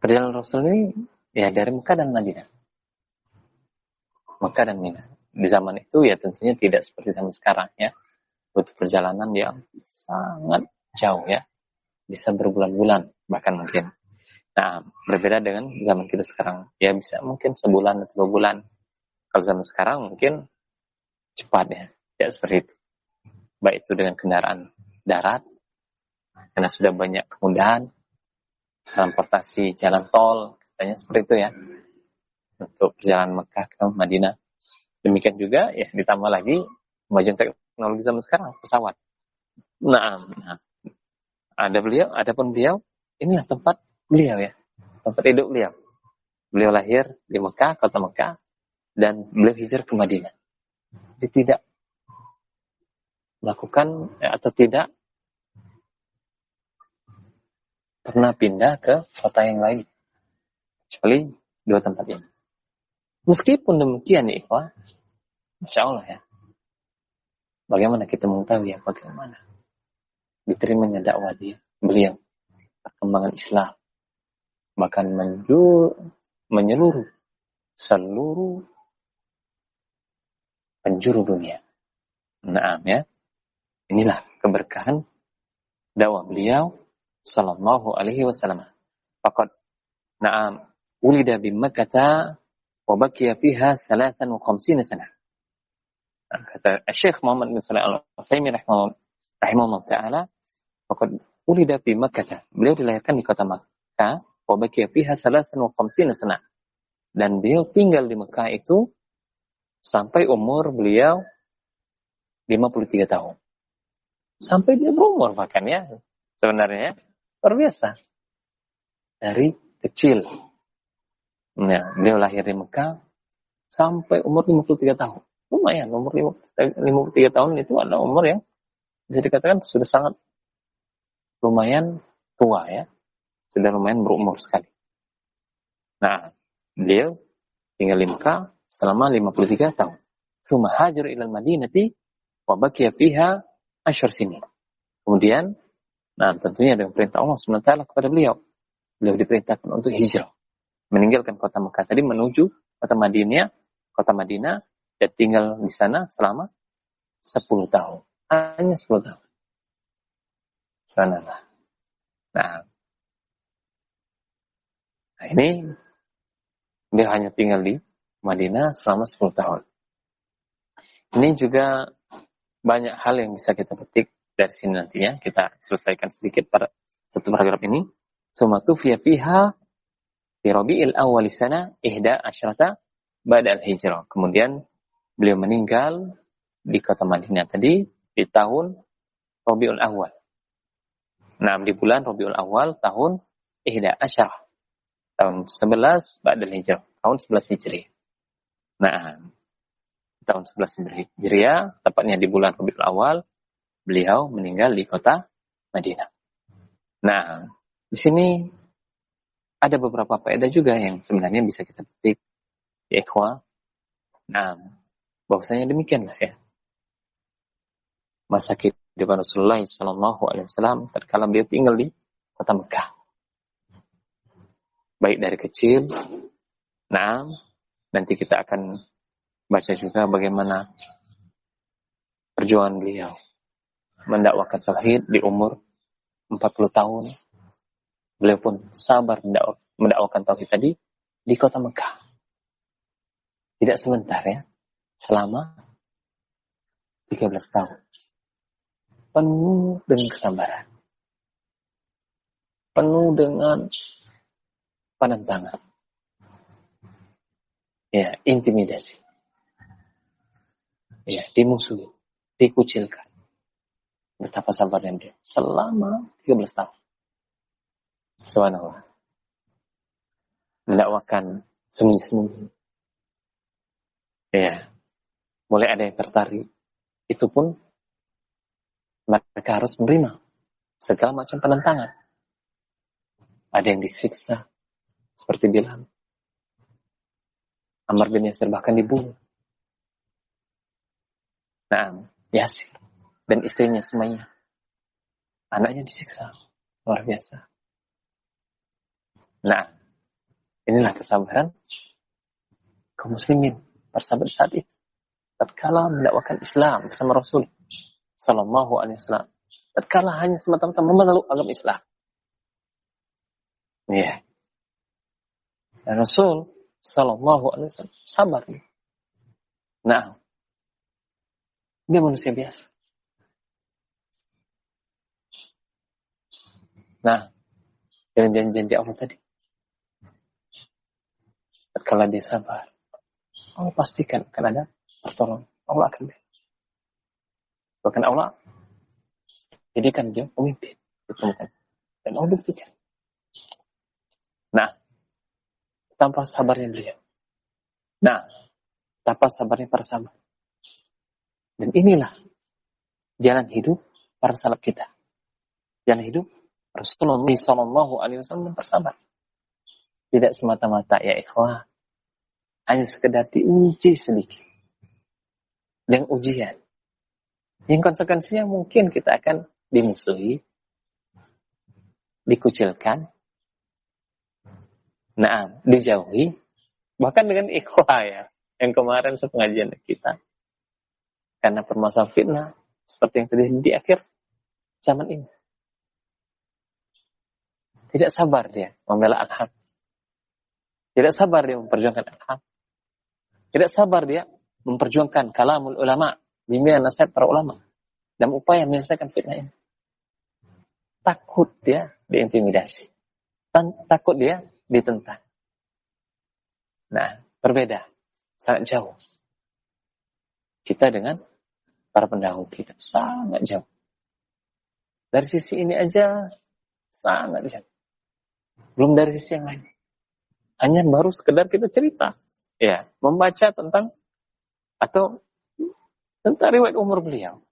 perjalanan Rasul ini ya dari Mekah dan Madinah. Mekah dan Madinah. Di zaman itu ya tentunya tidak seperti zaman sekarang ya. Butuh perjalanan yang sangat jauh ya. Bisa berbulan-bulan bahkan mungkin. Nah, berbeda dengan zaman kita sekarang. Ya bisa mungkin sebulan atau dua bulan. Kalau zaman sekarang mungkin cepat ya. Ya seperti itu. Baik itu dengan kendaraan darat, karena sudah banyak kemudahan, transportasi jalan tol, katanya seperti itu ya. Untuk perjalanan Mekah ke Madinah. Demikian juga ya ditambah lagi kemajuan teknologi zaman sekarang, pesawat. Nah, nah ada beliau, ada pun beliau, inilah tempat beliau ya, tempat hidup beliau. Beliau lahir di Mekah, kota Mekah, dan beliau hijrah ke Madinah. Dia tidak melakukan eh, atau tidak pernah pindah ke kota yang lain. Kecuali dua tempat ini. Meskipun demikian nih, Pak, Insya Allah ya. Bagaimana kita mengetahui ya bagaimana diterimanya dakwah dia, beliau, perkembangan Islam, bahkan menjur, menyeluruh seluruh penjuru dunia. Nah, ya. Inilah keberkahan dakwah beliau sallallahu alaihi wasallam. Faqad na'am ulida bi Makkah wa baqiya fiha 53 sana. Nah, kata Syekh Muhammad bin Shalih Al-Utsaimin rahimahullah taala, faqad ulida bi Makkah. Beliau dilahirkan di kota Makkah wa baqiya fiha 53 sana. Dan beliau tinggal di Mekah itu sampai umur beliau 53 tahun. Sampai dia berumur bahkan ya. Sebenarnya luar biasa. Dari kecil. Nah, beliau lahir di Mekah sampai umur 53 tahun. Lumayan, umur 53 tahun itu adalah umur yang bisa dikatakan sudah sangat lumayan tua ya sudah lumayan berumur sekali. Nah, beliau tinggal di Mekah selama 53 tahun. Suma hajar ilal madinati wa bakiya fiha asyar sini. Kemudian, nah tentunya dengan perintah Allah SWT kepada beliau. Beliau diperintahkan untuk hijrah. Meninggalkan kota Mekah tadi menuju kota Madinah, kota Madinah, dan tinggal di sana selama 10 tahun. Hanya 10 tahun. Subhanallah. Nah, Nah ini dia hanya tinggal di Madinah selama 10 tahun. Ini juga banyak hal yang bisa kita petik dari sini nantinya. Kita selesaikan sedikit pada satu paragraf ini. Sumatu fiya fiha fi Rabi'il awal sana ihda asyrata badal hijrah. Kemudian beliau meninggal di kota Madinah tadi di tahun Rabiul Awal. Nah, di bulan Rabiul Awal tahun ihda asyarah tahun 11 Ba'dal Hijrah, tahun 11 Hijriah. Nah, tahun 11 Hijriah, tepatnya di bulan Rabiul Awal, beliau meninggal di kota Madinah. Nah, di sini ada beberapa faedah juga yang sebenarnya bisa kita petik ya ikhwah. Nah, bahwasanya demikianlah ya. Masa kehidupan Rasulullah Sallallahu Alaihi Wasallam terkala beliau tinggal di kota Mekah. Baik dari kecil, nah nanti kita akan baca juga bagaimana perjuangan beliau mendakwakan tauhid di umur 40 tahun. Beliau pun sabar mendakwakan tauhid tadi di kota Mekah. Tidak sebentar ya, selama 13 tahun. Penuh dengan kesabaran. Penuh dengan penentangan. Ya, intimidasi. Ya, dimusuhi, dikucilkan. Betapa sabarnya dia. Selama 13 tahun. Subhanallah. Mendakwakan sembunyi-sembunyi. Ya. Mulai ada yang tertarik. Itu pun mereka harus menerima segala macam penentangan. Ada yang disiksa, seperti bilang. Amr bin Yasir bahkan dibunuh. Nah, Yasir dan istrinya semuanya. Anaknya disiksa. Luar biasa. Nah, inilah kesabaran kaum muslimin bersabar saat itu. Tatkala mendakwakan Islam bersama Rasul Sallallahu Alaihi Wasallam. Tatkala hanya semata-mata memeluk agama Islam. Iya. Dan Rasul Sallallahu Alaihi Wasallam sabar. Nah, dia manusia biasa. Nah, dengan janji-janji Allah tadi. Kalau dia sabar, Allah pastikan akan ada pertolongan. Allah akan beri. Bahkan Allah jadikan dia pemimpin. Dan Allah buktikan. Nah, tanpa sabarnya beliau. Nah, tanpa sabarnya para sahabat. Dan inilah jalan hidup para salaf kita. Jalan hidup Rasulullah Shallallahu Alaihi Wasallam bersabar. Tidak semata-mata ya ikhwah, hanya sekedar diuji sedikit dengan ujian. Yang konsekuensinya mungkin kita akan dimusuhi, dikucilkan, nah dijauhi, bahkan dengan ikhwah ya, yang kemarin sepengajian kita. Karena permasalahan fitnah, seperti yang terjadi di akhir zaman ini. Tidak sabar dia membela al-haq. Tidak sabar dia memperjuangkan al-haq. Tidak sabar dia memperjuangkan kalamul ulama, bimbingan nasihat para ulama dan upaya menyelesaikan fitnah ini. Takut dia diintimidasi. Takut dia ditentang. Nah, berbeda. Sangat jauh. Kita dengan para pendahulu kita sangat jauh. Dari sisi ini aja sangat jauh. Belum dari sisi yang lain. Hanya baru sekedar kita cerita. Ya, membaca tentang atau tentang riwayat umur beliau.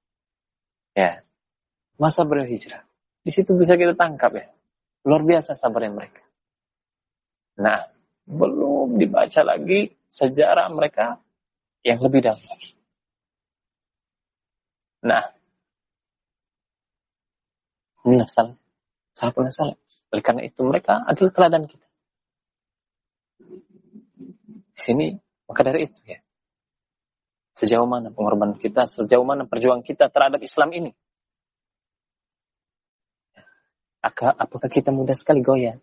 Ya, masa beliau hijrah. Di situ bisa kita tangkap ya. Luar biasa sabarnya mereka. Nah, belum dibaca lagi sejarah mereka yang lebih dahulu. Nah, ini salah. Salah salah. Oleh karena itu mereka adalah teladan kita. Di sini maka dari itu ya. Sejauh mana pengorbanan kita, sejauh mana perjuangan kita terhadap Islam ini. Apakah kita mudah sekali goyah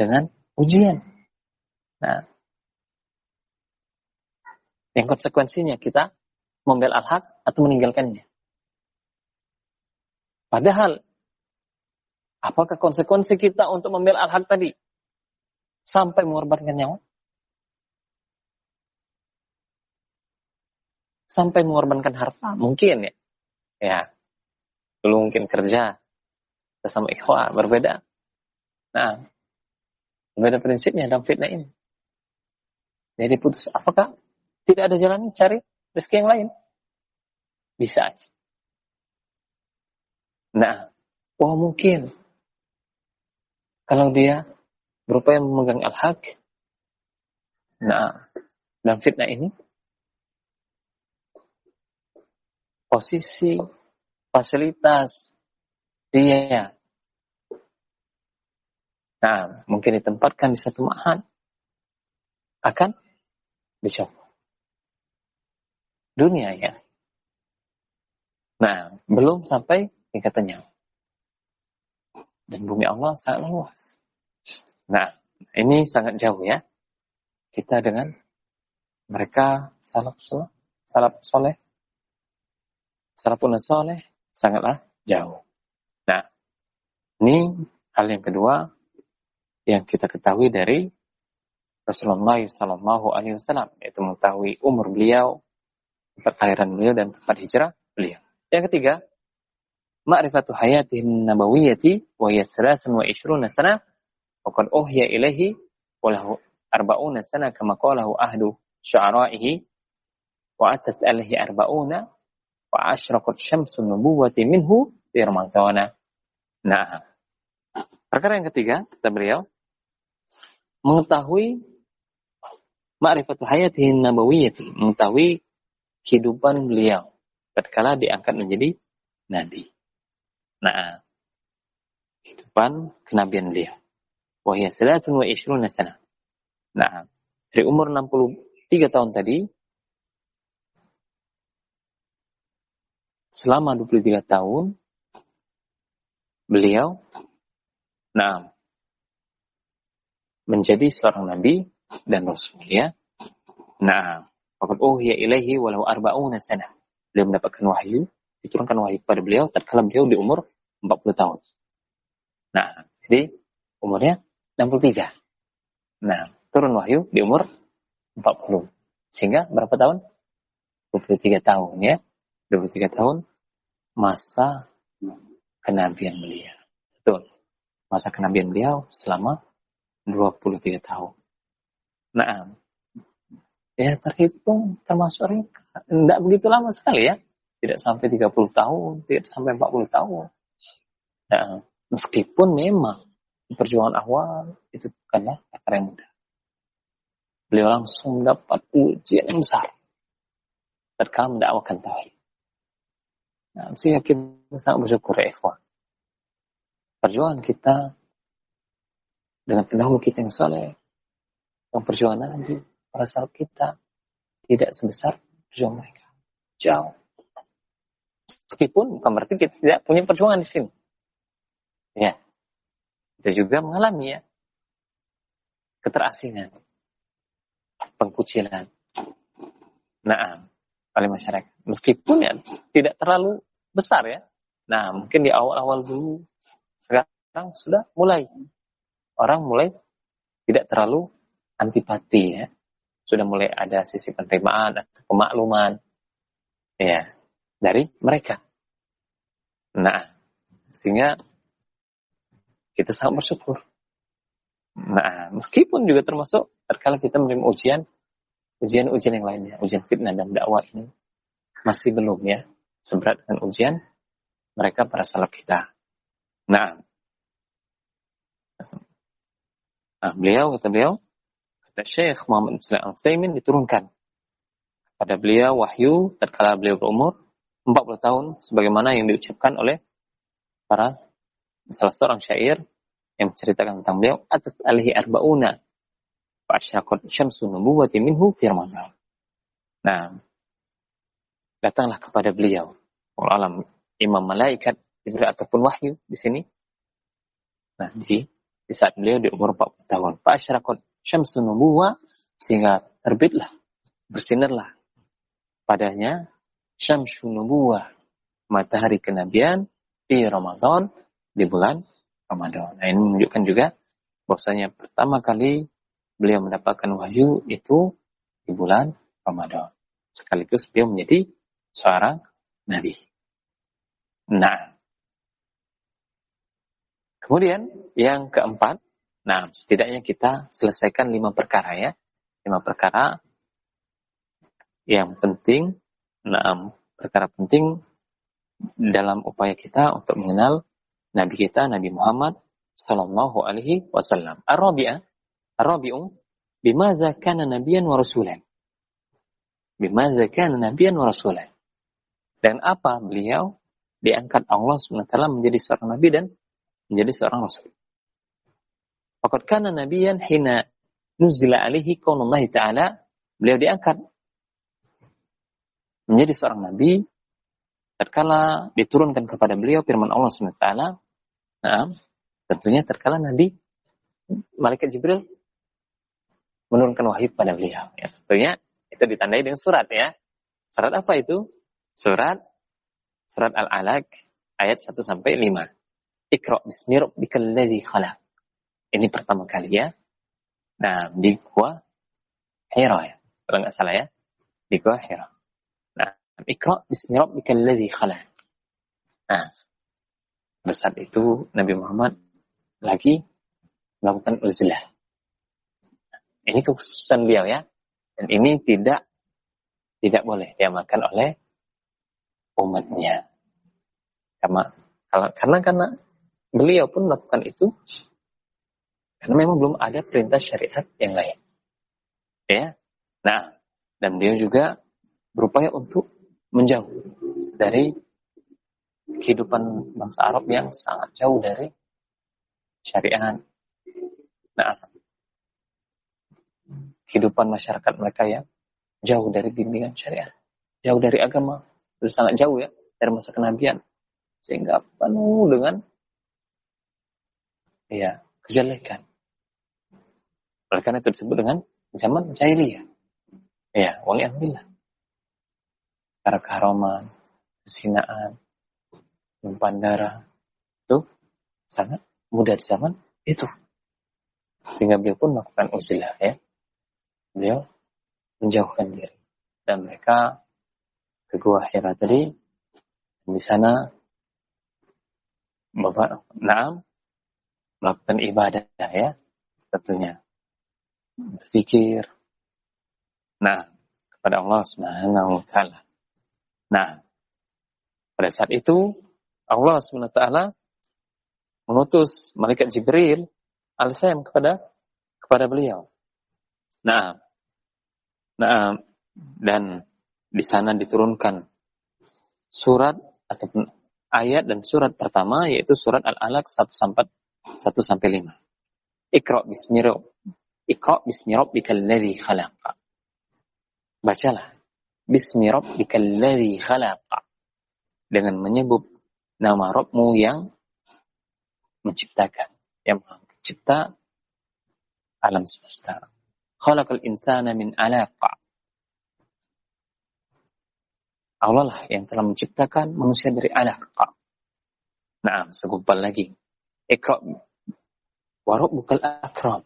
dengan ujian? Nah, yang konsekuensinya kita membela al-haq atau meninggalkannya. Padahal Apakah konsekuensi kita untuk membela al-haq tadi? Sampai mengorbankan nyawa? Sampai mengorbankan harta? Mungkin ya. Ya. Dulu mungkin kerja. Bersama ikhwah. Berbeda. Nah. Berbeda prinsipnya dalam fitnah ini. Jadi putus, apakah tidak ada jalan cari rezeki yang lain? Bisa aja. Nah, wah mungkin kalau dia berupaya memegang al-haq, nah, dalam fitnah ini, posisi, fasilitas, dia Nah, mungkin ditempatkan di satu ma'had. Akan dicopot. Dunia ya. Nah, belum sampai tingkatannya. Dan bumi Allah sangat luas. Nah, ini sangat jauh ya. Kita dengan mereka salaf soleh, salaf soleh, salafun soleh sangatlah jauh. Nah, ini hal yang kedua yang kita ketahui dari Rasulullah Sallallahu Alaihi Wasallam yaitu mengetahui umur beliau, tempat kelahiran beliau dan tempat hijrah beliau. Yang ketiga, ma'rifatu hayatihin nabawiyyati wa hiya 23 sana wa qad uhya ilaihi wa lahu arba'una sana kama qalahu ahdu syu'ara'ihi wa atat alaihi arba'una wa asyraqat syamsun nubuwati minhu ramadhana. Nah, perkara yang ketiga kata beliau mengetahui ma'rifatu hayatihin nabawiyyati, mengetahui kehidupan beliau tatkala diangkat menjadi nabi. Nah, kehidupan kenabian beliau. Wa ishruna sana. Nah, dari umur 63 tahun tadi, selama 23 tahun, beliau, nah, menjadi seorang nabi dan rasul ya. Nah, faqad uhiya ilaihi walau arba'una sana. Beliau mendapatkan wahyu, diturunkan wahyu kepada beliau tatkala beliau di umur 40 tahun. Nah, jadi umurnya 63. Nah, turun wahyu di umur 40. Sehingga berapa tahun? 23 tahun ya. 23 tahun masa kenabian beliau. Betul. Masa kenabian beliau selama 23 tahun. Nah, ya terhitung termasuk ringkas. Tidak begitu lama sekali ya. Tidak sampai 30 tahun, tidak sampai 40 tahun. Nah, meskipun memang perjuangan awal itu bukanlah perkara yang mudah. Beliau langsung mendapat ujian yang besar. Tatkala mendakwakan tauhid. Nah, saya yakin sangat bersyukur ya ikhwan. Perjuangan kita dengan pendahulu kita yang soleh, yang perjuangan Nabi, para sahabat kita tidak sebesar perjuangan mereka. Jauh. Meskipun bukan berarti kita tidak punya perjuangan di sini. Ya. Kita juga mengalami ya keterasingan, pengkucilan. Nah, oleh masyarakat. Meskipun ya tidak terlalu besar ya. Nah, mungkin di awal-awal dulu sekarang sudah mulai orang mulai tidak terlalu antipati ya. Sudah mulai ada sisi penerimaan atau pemakluman ya dari mereka. Nah, sehingga kita sangat bersyukur. Nah, meskipun juga termasuk terkala kita menerima ujian, ujian-ujian yang lainnya, ujian fitnah dan dakwah ini masih belum ya seberat dengan ujian mereka para salaf kita. Nah, Nah, beliau, kata beliau, kata Syekh Muhammad Islam Al diturunkan pada beliau wahyu tatkala beliau berumur 40 tahun sebagaimana yang diucapkan oleh para salah seorang syair yang menceritakan tentang beliau atat alihi arbauna fa asyraqat syamsu nubuwati minhu fi Ramadan. Nah, datanglah kepada beliau alam imam malaikat Jibril ataupun wahyu di sini. Nah, di di saat beliau di umur 40 tahun. Fa'asyarakot syamsun nubuwa sehingga terbitlah, bersinarlah padanya syamsun nubuwa matahari kenabian di Ramadan di bulan Ramadan. Nah, ini menunjukkan juga bahwasanya pertama kali beliau mendapatkan wahyu itu di bulan Ramadan. Sekaligus beliau menjadi seorang nabi. Nah, Kemudian yang keempat, Nah, setidaknya kita selesaikan lima perkara ya. Lima perkara yang penting, nah, perkara penting dalam upaya kita untuk mengenal Nabi kita, Nabi Muhammad Sallallahu Alaihi Wasallam. Ar-Rabi'ah, Ar-Rabi'u, bimaza kana nabiyan wa rasulan. Bimaza kana nabiyan wa rasulan. Dan apa beliau diangkat Allah SWT menjadi seorang nabi dan menjadi seorang rasul. Fakat kana nabiyan hina nuzila alaihi kaunullahi ta'ala. Beliau diangkat menjadi seorang nabi tatkala diturunkan kepada beliau firman Allah SWT. Nah, tentunya tatkala Nabi Malaikat Jibril menurunkan wahyu pada beliau. Ya, tentunya itu ditandai dengan surat ya. Surat apa itu? Surat surat Al-Alaq ayat 1 sampai 5. Iqra bismi rabbikal ladzi khalaq. Ini pertama kali ya. Nah, di gua Hira ya. Kalau nggak salah ya. Di gua Hira. Nah, Iqra bismi rabbikal ladzi khalaq. Nah, pada saat itu Nabi Muhammad lagi melakukan uzlah. Ini kekhususan beliau ya. Dan ini tidak tidak boleh diamalkan oleh umatnya. Karena karena karena beliau pun melakukan itu karena memang belum ada perintah syariat yang lain. Ya. Nah, dan beliau juga berupaya untuk menjauh dari kehidupan bangsa Arab yang sangat jauh dari syariat. Nah, kehidupan masyarakat mereka yang jauh dari bimbingan syariat, jauh dari agama, itu sangat jauh ya dari masa kenabian, sehingga penuh dengan ya kejelekan. Oleh karena itu disebut dengan zaman jahiliyah. Ya, wali'alhamdulillah. Karena keharaman, kesinaan, tumpahan darah, itu sangat mudah di zaman itu. Sehingga beliau pun melakukan usilah ya. Beliau menjauhkan diri. Dan mereka ke Gua Hira tadi, di sana Bapak Naam melakukan ibadah ya tentunya berzikir. Nah, kepada Allah Subhanahu wa taala. Nah, pada saat itu Allah Subhanahu wa taala mengutus malaikat Jibril alaihissalam kepada kepada beliau. Nah, nah dan di sana diturunkan surat ataupun ayat dan surat pertama yaitu surat Al-Alaq 1 sampai 1 sampai 5. Iqra bismi Iqra bismi rabbikal ladzi khalaq. Bacalah bismi rabbikal ladzi khalaq. Dengan menyebut nama Rabbmu yang menciptakan, yang mencipta alam semesta. Khalaqal insana min alaqa. Allah lah yang telah menciptakan manusia dari alaqa. Nah, segumpal lagi. Iqra wa rabbukal akram.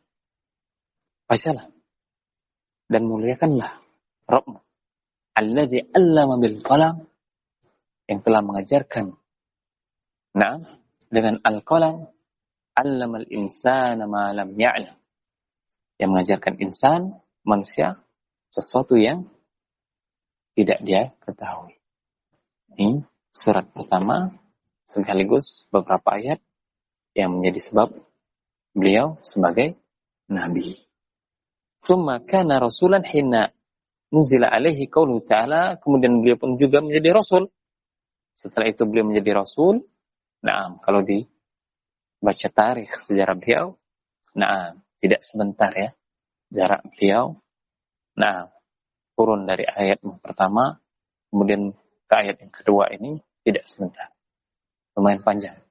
Bacalah. Dan muliakanlah Rabbmu. Alladzi allama bil qalam. Yang telah mengajarkan. Nah, dengan al-qalam. Allamal insana ma lam ya'lam. Yang mengajarkan insan, manusia, sesuatu yang tidak dia ketahui. Ini surat pertama sekaligus beberapa ayat yang menjadi sebab beliau sebagai nabi. Summa kana rasulan hina nuzila alaihi qauluhu ta'ala. Kemudian beliau pun juga menjadi rasul. Setelah itu beliau menjadi rasul. Nah, kalau dibaca tarikh sejarah beliau, nah, tidak sebentar ya. Jarak beliau, nah, turun dari ayat yang pertama, kemudian ke ayat yang kedua ini tidak sebentar. Lumayan panjang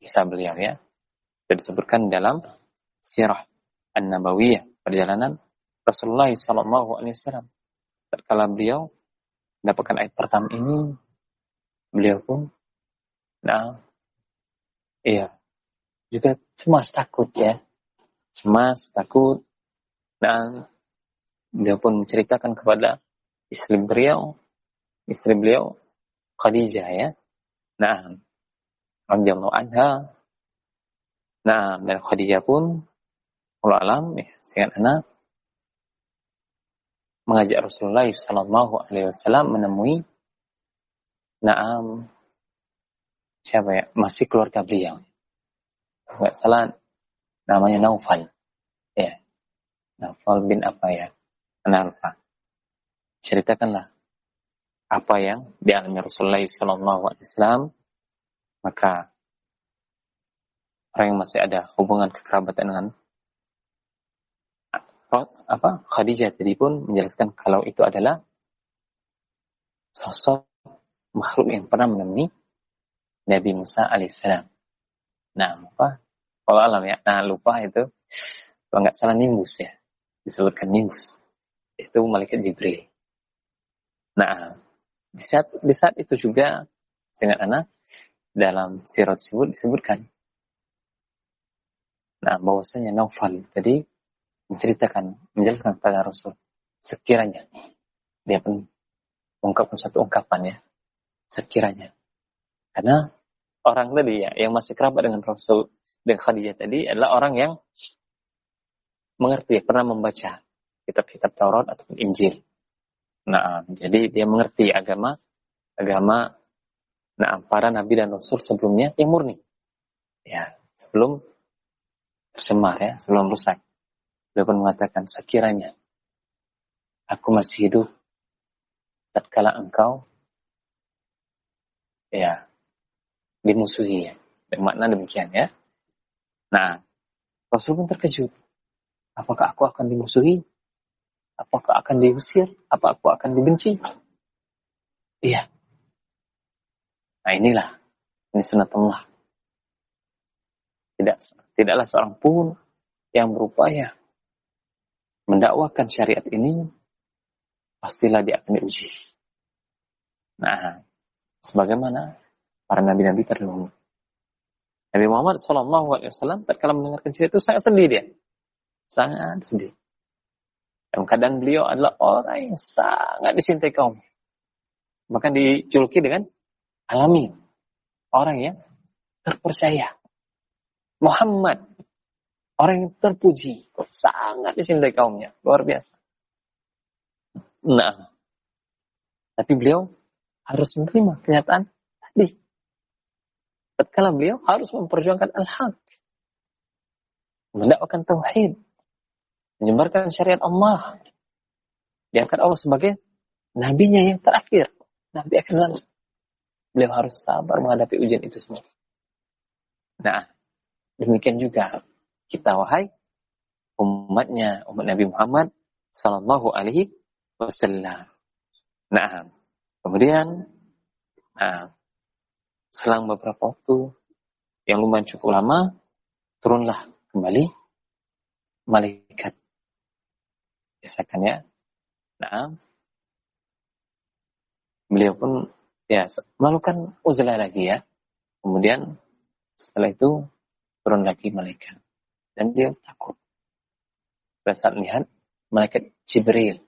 kisah beliau ya. Dan disebutkan dalam sirah An-Nabawiyah perjalanan Rasulullah Sallallahu Alaihi Wasallam. Tatkala beliau mendapatkan ayat pertama ini, beliau pun, nah, iya, juga cemas takut ya, cemas takut, dan beliau pun menceritakan kepada istri beliau, istri beliau Khadijah ya, nah, radhiyallahu anha, nah dan Khadijah pun kalau alam, ya, sehingga anak mengajak Rasulullah Sallallahu Alaihi Wasallam menemui Naam siapa ya? Masih keluarga beliau. Nggak salah namanya Naufal. Ya. Naufal bin apa ya? Analfa ceritakanlah apa yang dialami Rasulullah Sallallahu Alaihi Wasallam maka orang yang masih ada hubungan kekerabatan dengan apa Khadijah tadi pun menjelaskan kalau itu adalah sosok makhluk yang pernah menemui Nabi Musa alaihissalam. Nah, apa? Kalau alam ya, nah lupa itu kalau nggak salah nimbus ya, disebutkan nimbus. Itu malaikat Jibril. Nah, di saat di saat itu juga seingat anak dalam sirat sebut disebutkan. Nah, bahwasanya Naufal tadi menceritakan, menjelaskan kepada Rasul sekiranya. Dia pun mengungkapkan satu ungkapan ya sekiranya. Karena orang tadi ya yang masih kerabat dengan Rasul dan Khadijah tadi adalah orang yang mengerti pernah membaca kitab-kitab Taurat ataupun Injil. Nah jadi dia mengerti agama agama nah para nabi dan rasul sebelumnya yang murni ya sebelum tercemar ya sebelum rusak Beliau pun mengatakan, sekiranya aku masih hidup tatkala engkau ya dimusuhi ya. Makna demikian ya. Nah, Rasul pun terkejut. Apakah aku akan dimusuhi? Apakah akan diusir? Apa aku akan dibenci? Iya. Nah inilah, ini sunatullah. Tidak, tidaklah seorang pun yang berupaya mendakwakan syariat ini, pastilah dia akan diuji. Nah, sebagaimana para nabi-nabi terdahulu. Nabi Muhammad Wasallam tatkala mendengarkan cerita itu sangat sedih dia, sangat sedih. Dan keadaan beliau adalah orang yang sangat dicintai kaum. Bahkan dijuluki dengan alami. Orang yang terpercaya. Muhammad Orang yang terpuji, sangat dicintai kaumnya, luar biasa. Nah, tapi beliau harus menerima kenyataan tadi. Tatkala beliau harus memperjuangkan al-haq. Mendakwakan tauhid. Menyebarkan syariat Allah. Diangkat Allah sebagai nabinya yang terakhir. Nabi akhir zaman. Beliau harus sabar menghadapi ujian itu semua. Nah, demikian juga kita wahai umatnya umat Nabi Muhammad Sallallahu Alaihi Wasallam. Nah, kemudian nah, selang beberapa waktu yang lumayan cukup lama, turunlah kembali malaikat. Misalkan ya. Nah, beliau pun ya melakukan uzlah lagi ya. Kemudian setelah itu turun lagi malaikat dan dia takut. Pada saat melihat malaikat Jibril.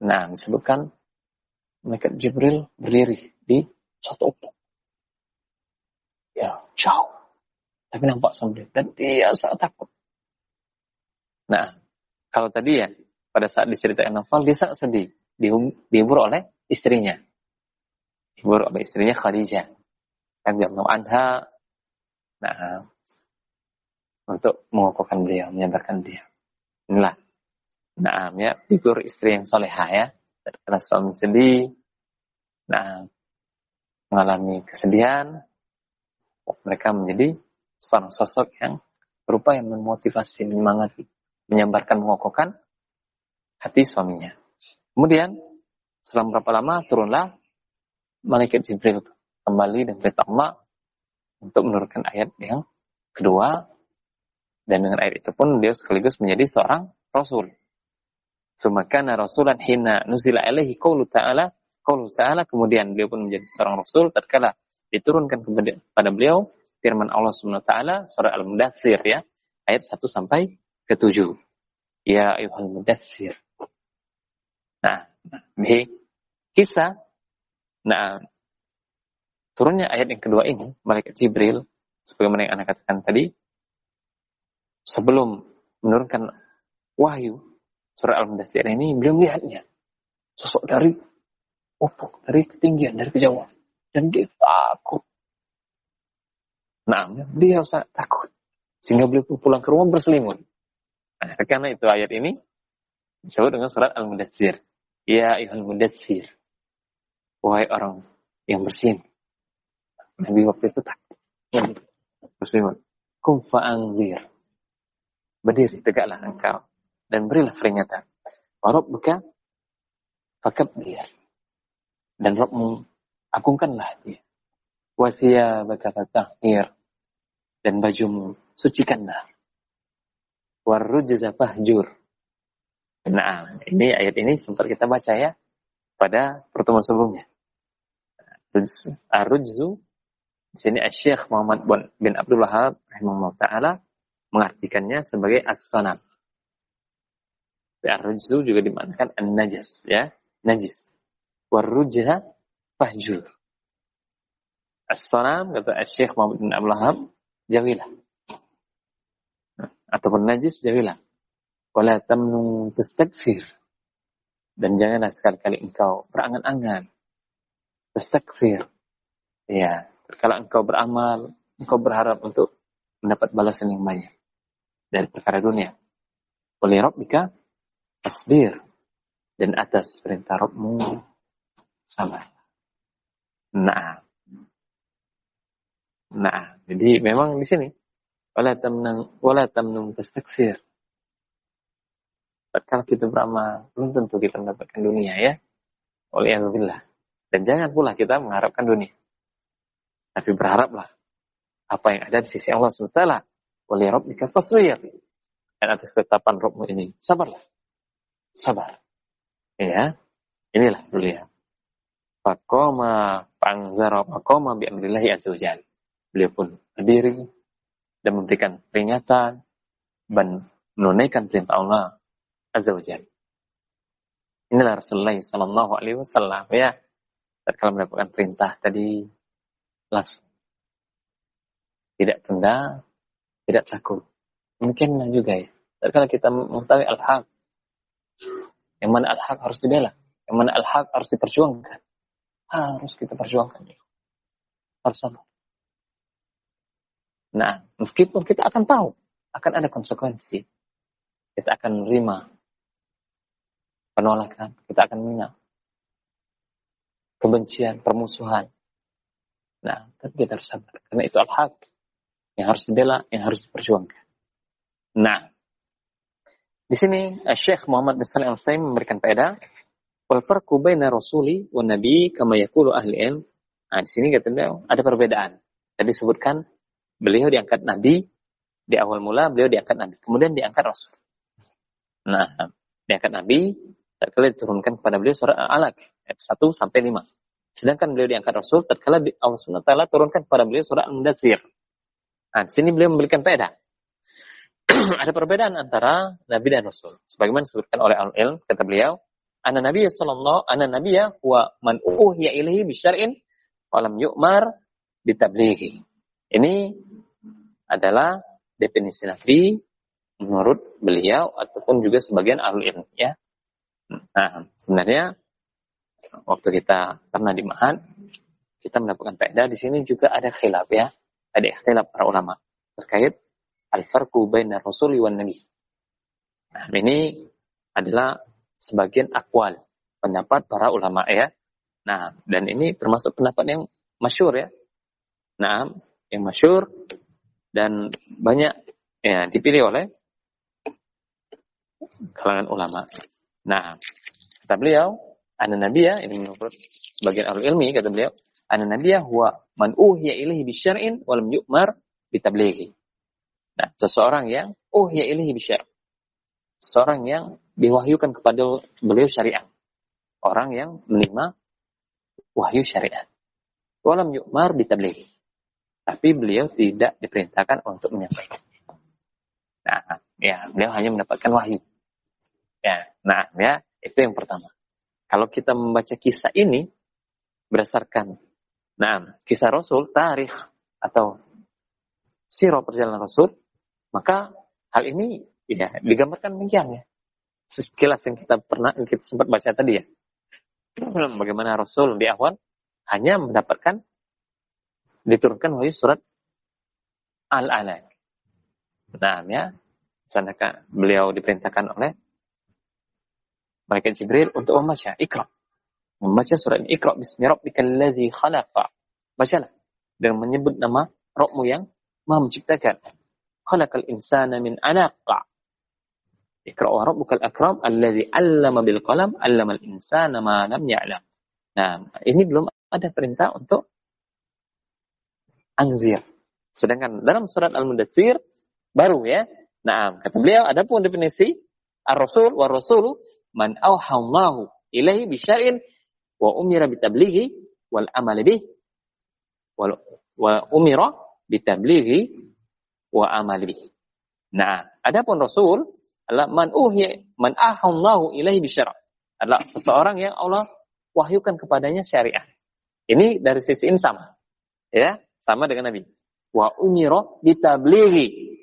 Nah, disebutkan malaikat Jibril berdiri di satu ufuk. Ya, jauh. Tapi nampak sambil dan dia sangat takut. Nah, kalau tadi ya, pada saat diceritakan Nawfal, dia sangat sedih. Dihibur oleh istrinya. Dihibur oleh istrinya Khadijah. Yang anha. Nah, untuk mengokohkan beliau, menyabarkan beliau. Inilah. Nah, ya, figur istri yang soleha ya. Karena suami sedih, nah, mengalami kesedihan, mereka menjadi seorang sosok yang berupaya memotivasi, menyemangati, menyabarkan, mengokohkan hati suaminya. Kemudian, setelah berapa lama turunlah malaikat Jibril kembali dengan perintah untuk menurunkan ayat yang kedua dan dengan ayat itu pun beliau sekaligus menjadi seorang rasul. Semakana rasulan hina nuzila alaihi qawlu ta'ala qawlu ta'ala kemudian beliau pun menjadi seorang rasul tatkala diturunkan kepada beliau firman Allah Subhanahu taala surah Al-Mudatsir ya ayat 1 sampai ke 7. Ya ayuhal mudatsir. Nah, di kisah nah turunnya ayat yang kedua ini malaikat Jibril sebagaimana yang Anda katakan tadi sebelum menurunkan wahyu surah Al-Mudathir ini beliau melihatnya sosok dari ufuk, dari ketinggian, dari kejauhan dan dia takut. Nah, dia sangat takut sehingga beliau pulang ke rumah berselimut. Nah, karena itu ayat ini disebut dengan surat Al-Mudathir. Ya ayuhal mudathir. Wahai orang yang bersin. Nabi waktu itu takut. Berselimut. Kum fa'anzir. Berdiri, tegaklah engkau. Dan berilah peringatan. Warab buka fakabir. Dan Rabbmu agungkanlah dia. Wasiyah baka fatahir. Dan bajumu sucikanlah. Warrujza fahjur. Nah, ini ayat ini sempat kita baca ya pada pertemuan sebelumnya. Arujzu di sini Syekh Muhammad bin Abdul Wahab rahimahullah taala mengartikannya sebagai as-sanam. Ar-rujzu juga dimaknakan an-najas, ya, najis. Warujha fahjur. As-sanam kata Syekh Muhammad bin Abdul Wahab, jauhilah. Ataupun najis jauhilah. Wala tamnu tastakfir. Dan janganlah sekali-kali engkau berangan-angan. Tastakfir. Ya, kalau engkau beramal, engkau berharap untuk mendapat balasan yang banyak dari perkara dunia. Oleh Rabbika asbir dan atas perintah Rabbmu sabar. Nah. Nah, jadi memang di sini wala tamnun wala tamnun tastaksir. Kalau kita beramal, belum tentu kita mendapatkan dunia ya. Oleh Allah. Dan jangan pula kita mengharapkan dunia. Tapi berharaplah apa yang ada di sisi Allah SWT. Oleh Rabbika faswir. Dan atas ketetapan Rabbmu ini. Sabarlah. Sabar. Ya. Inilah beliau. Fakoma pangzara fakoma bi'amrillahi azza Beliau pun berdiri dan memberikan peringatan dan menunaikan perintah Allah azza wajalla. Inilah Rasulullah Sallallahu Alaihi Wasallam ya. Kalau mendapatkan perintah tadi langsung tidak tenda, tidak takut. Mungkin juga ya. Kalau kita mengetahui al-haq, yang mana al-haq harus dibela, yang mana al-haq harus diperjuangkan, harus kita perjuangkan. Harus sabar. Nah, meskipun kita akan tahu akan ada konsekuensi, kita akan menerima penolakan, kita akan menerima kebencian, permusuhan. Nah, tapi kita harus sabar karena itu al-haq yang harus dibela, yang harus diperjuangkan. Nah, di sini eh, Syekh Muhammad bin Salih Al-Utsaimin memberikan faedah wal farqu baina rasuli wa nabi kama yaqulu ahli ilm. Nah, di sini kata beliau ada perbedaan. Tadi sebutkan beliau diangkat nabi di awal mula beliau diangkat nabi, kemudian diangkat rasul. Nah, diangkat nabi tatkala diturunkan kepada beliau surah Al-Alaq ayat 1 sampai 5. Sedangkan beliau diangkat rasul tatkala Allah Subhanahu taala turunkan kepada beliau surah Al-Mudatsir. Nah, di sini beliau memberikan faedah. ada perbedaan antara nabi dan rasul. Sebagaimana disebutkan oleh al-ilm, kata beliau, Ana Nabi sallallahu ana nabiyya huwa man uhiya ilaihi bisyar'in wa lam yu'mar bitablighi. Ini adalah definisi nabi menurut beliau ataupun juga sebagian ahli ilmu ya. Nah, sebenarnya waktu kita pernah di Mahan, kita mendapatkan faedah di sini juga ada khilaf ya ada ikhtilaf para ulama terkait al-farqu baina rasuli wan nabi. Nah, ini adalah sebagian akwal pendapat para ulama ya. Nah, dan ini termasuk pendapat yang masyur ya. Nah, yang masyur dan banyak ya dipilih oleh kalangan ulama. Nah, kata beliau, ada nabi ya, ini menurut sebagian ahli ilmi kata beliau, Ana nabiyya huwa man uhiya ilaihi bisyar'in wa lam yu'mar bitablighi. Nah, seseorang yang uhiya ilaihi bisyar'. Seseorang yang diwahyukan kepada beliau syariat. Orang yang menerima wahyu syariat. Wa lam yu'mar bitablighi. Tapi beliau tidak diperintahkan untuk menyampaikan. Nah, ya, beliau hanya mendapatkan wahyu. Ya, nah, ya, itu yang pertama. Kalau kita membaca kisah ini berdasarkan Nah, kisah Rasul, tarikh atau sirah perjalanan Rasul, maka hal ini Ya, digambarkan demikian ya. Sekilas yang kita pernah kita sempat baca tadi ya. Bagaimana Rasul di awal hanya mendapatkan diturunkan wahyu surat Al-Alaq. Nah, ya, sana beliau diperintahkan oleh malaikat Jibril untuk membaca Iqra. Membaca surat ini Iqra bismi rabbikal ladzi khalaqa. Bacalah dengan menyebut nama Rabbmu yang Maha menciptakan. Khalaqal insana min 'alaq. Iqra wa rabbukal akram alladzi 'allama bil qalam 'allamal insana ma lam ya'lam. Nah, ini belum ada perintah untuk anzir. Sedangkan dalam surat Al-Mudatsir baru ya. Nah, kata beliau ada pun definisi ar-rasul wa rasulu man auhallahu ilaihi bi syar'in wa umira bi tablighi wal amal bih wal wa umira bi tablighi wa amal bih. Nah, adapun rasul adalah man uhi man ahallahu ilaihi bisyara. Adalah seseorang yang Allah wahyukan kepadanya syariat. Ini dari sisi ini sama. Ya, sama dengan Nabi. Wa umira bitablighi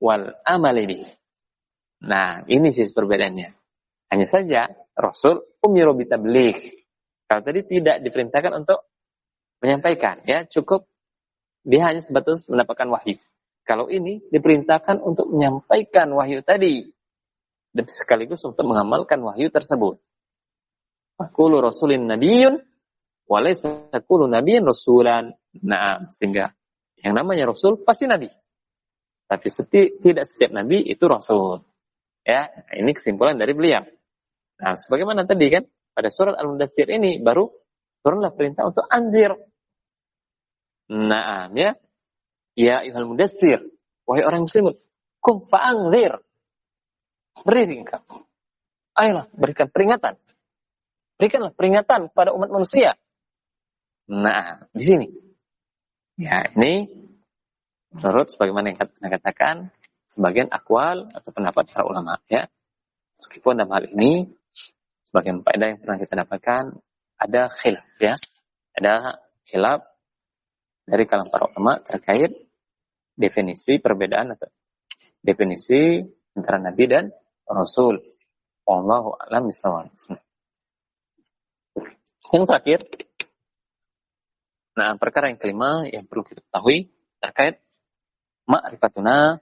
wal amali bih. Nah, ini sisi perbedaannya. Hanya saja Rasul umira bitabligh. Kalau tadi tidak diperintahkan untuk menyampaikan, ya cukup dia hanya sebatas mendapatkan wahyu. Kalau ini diperintahkan untuk menyampaikan wahyu tadi dan sekaligus untuk mengamalkan wahyu tersebut. Aqulu rasulin nabiyun walaysa aqulu nabiyun rasulan. Nah, sehingga yang namanya rasul pasti nabi. Tapi seti, tidak setiap nabi itu rasul. Ya, ini kesimpulan dari beliau. Nah, sebagaimana tadi kan pada surat Al-Mudathir ini baru turunlah perintah untuk anzir. Nah, ya. Ya ayuhal mudassir. Wahai orang muslim, kum fa'angzir. Berdiri engkau. Ayolah, berikan peringatan. Berikanlah peringatan kepada umat manusia. Nah, di sini. Ya, ini menurut sebagaimana yang katakan sebagian akwal atau pendapat para ulama ya. Meskipun dalam hal ini sebagian faedah yang pernah kita dapatkan ada khilaf ya. Ada khilaf dari kalangan para ulama terkait definisi perbedaan atau definisi antara nabi dan rasul. Wallahu a'lam bishawab. Yang terakhir, nah perkara yang kelima yang perlu kita ketahui terkait ma'rifatuna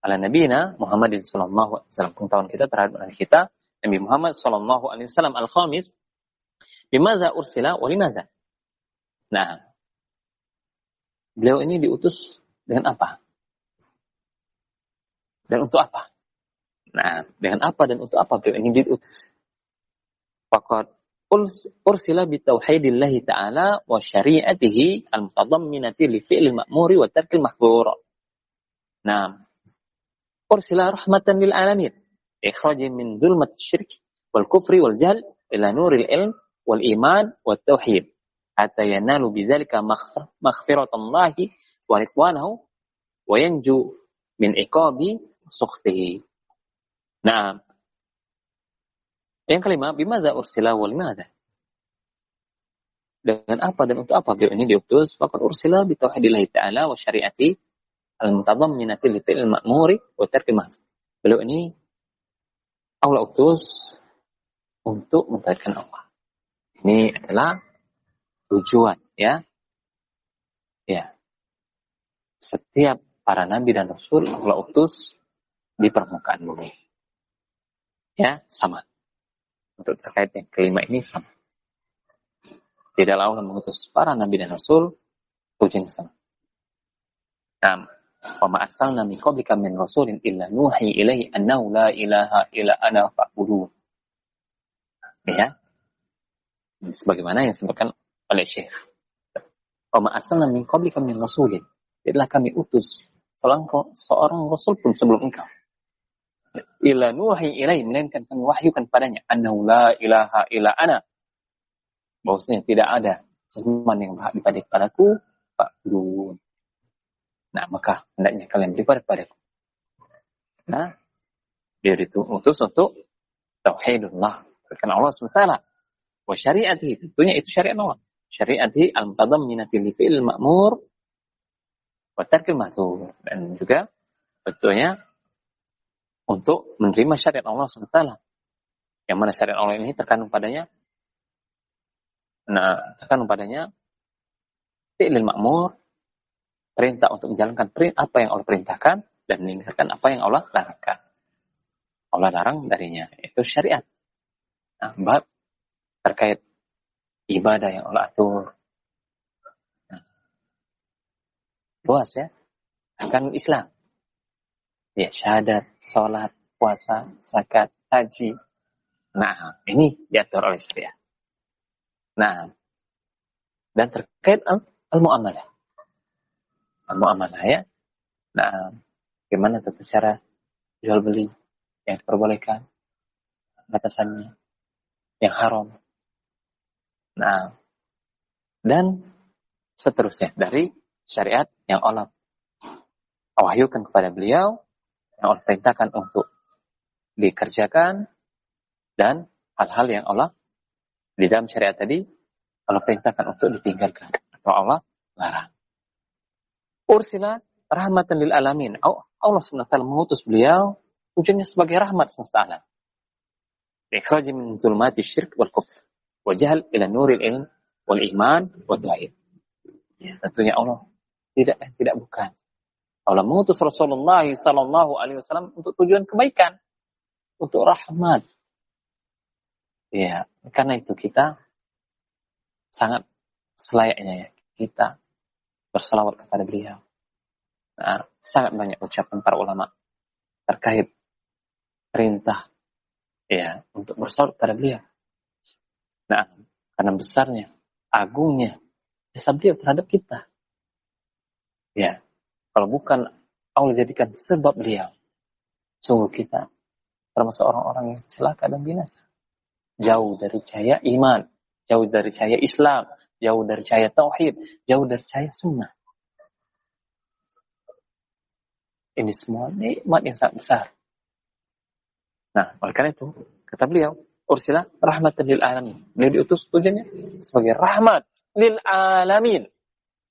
ala nabiyina Muhammadin sallallahu alaihi wasallam pengetahuan kita terhadap nabi kita Nabi Muhammad sallallahu alaihi wasallam al-khamis bimadza ursila wa limadza. Nah, Beliau ini diutus dengan apa? Dan untuk apa? Nah, dengan apa dan untuk apa beliau ini diutus? Fakat ursila bitauhidillahi ta'ala wa syari'atihi al-mutadamminati li fi'lil ma'muri wa tarkil mahzur. Nah, ursila rahmatan lil alamin. Ikhraji min zulmat syirk wal kufri wal jahl ila nuril ilm wal iman wa tauhid hatta yanalu bidzalika maghfiratallahi wa ridwanahu wa yanju min iqabi sukhtihi. Nah, yang kelima, bimadza ursila wal limadza? Dengan apa dan untuk apa beliau ini diutus? Bahkan ursila bi tauhidillahi ta'ala wa syariati al-mutadamminati li fi'il ma'muri wa tarkil Beliau ini Allah utus untuk mentauhidkan Allah. Ini adalah tujuan ya. Ya. Setiap para nabi dan rasul Allah utus di permukaan bumi. Ya, sama. Untuk terkait yang kelima ini sama. Tidaklah Allah mengutus para nabi dan rasul tujuan sama. Nah, wa ma arsalna min qablika min rasulin illa nuhi ilaihi annahu la ilaha illa ana fa'budun. Ya. Sebagaimana yang disebutkan oleh Syekh. Wa ma'asalna min qablika min rasulin. Tidaklah kami utus seorang, seorang rasul pun sebelum engkau. Ila nuhi ilai, melainkan kami wahyukan padanya. Annahu la ilaha illa ana. Bahwasanya tidak ada sesembahan yang berhak dipadahi padaku, Pak Guru. Nah, maka hendaknya kalian beribadah padaku. Nah, dia diutus untuk tauhidullah. Karena Allah SWT. Wa syariati, tentunya itu syariat Allah syariati al-mutadamminati li fi'il ma'mur wa tarkil. Dan juga betulnya untuk menerima syariat Allah SWT. Yang mana syariat Allah ini terkandung padanya Nah, terkandung padanya fi'lil ma'mur, perintah untuk menjalankan perintah apa yang Allah perintahkan dan meninggalkan apa yang Allah larangkan. Allah larang darinya itu syariat. Nah, bab terkait ibadah yang Allah atur. Nah, ya. Akan Islam. Ya, syahadat, sholat, puasa, zakat, haji. Nah, ini diatur oleh syariat. Nah, dan terkait al-mu'amalah. Al-mu'amalah ya. Nah, bagaimana tata cara jual beli yang diperbolehkan, batasannya, yang haram. Nah, dan seterusnya dari syariat yang Allah wahyukan kepada beliau, yang Allah perintahkan untuk dikerjakan, dan hal-hal yang Allah di dalam syariat tadi Allah perintahkan untuk ditinggalkan atau Allah larang. Ursila rahmatan lil alamin. Allah SWT mengutus beliau tujuannya sebagai rahmat semesta alam. Ikhraj min zulmati syirk wal kufr wa jahl ila nuril ilm wal iman wa tauhid. Ya, tentunya Allah tidak tidak bukan. Allah mengutus Rasulullah sallallahu alaihi wasallam untuk tujuan kebaikan, untuk rahmat, Ya, karena itu kita sangat selayaknya ya kita berselawat kepada beliau. Nah, sangat banyak ucapan para ulama terkait perintah ya untuk berselawat kepada beliau. Nah, karena besarnya, agungnya jasa beliau terhadap kita. Ya, kalau bukan Allah jadikan sebab beliau, sungguh kita termasuk orang-orang yang celaka dan binasa jauh dari cahaya iman, jauh dari cahaya Islam, jauh dari cahaya tauhid, jauh dari cahaya sunnah. Ini semua nikmat yang sangat besar. Nah, oleh karena itu, kata beliau, Ursila rahmatan lil alamin. Beliau diutus tujuannya sebagai rahmat lil alamin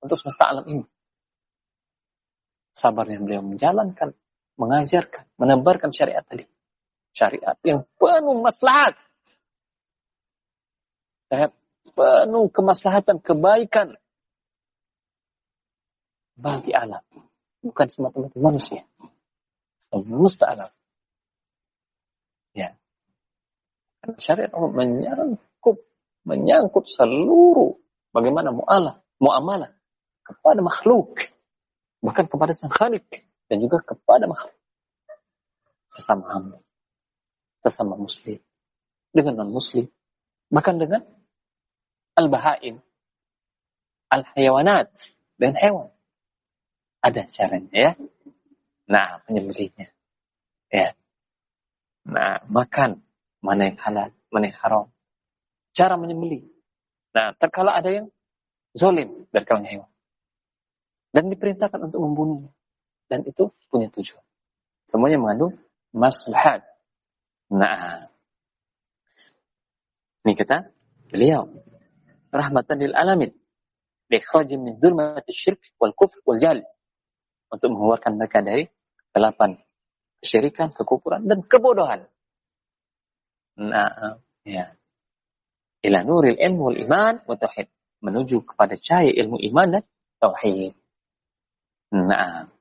untuk semesta alam ini. Sabarnya beliau menjalankan, mengajarkan, menebarkan syariat tadi. Syariat yang penuh maslahat sehat, penuh kemaslahatan, kebaikan bagi alam. Bukan semata-mata manusia. Semesta alam. Ya. Karena syariat Allah menyangkut, menyangkut seluruh bagaimana mu'alah, mu'amalah kepada makhluk. Bahkan kepada sang khalik. Dan juga kepada makhluk. Sesama hamba. Sesama muslim. Dengan non-muslim. Bahkan dengan al-bahaim, al-hayawanat, dan hewan. Ada caranya ya. Nah, penyembelihnya. Ya. Nah, makan mana yang halal, mana yang haram. Cara menyembelih. Nah, terkala ada yang zolim dari kalangan hewan. Dan diperintahkan untuk membunuhnya. Dan itu punya tujuan. Semuanya mengandung maslahat. Nah, ini kata beliau rahmatan lil alamin. Likhraj min dzulmati syirk wal kufr wal jahl. Untuk mengeluarkan mereka dari kegelapan kesyirikan, kekufuran dan kebodohan. Nah, ya. Ila nuril ilmu wal iman wa tauhid. Menuju kepada cahaya ilmu iman dan tauhid. Nah.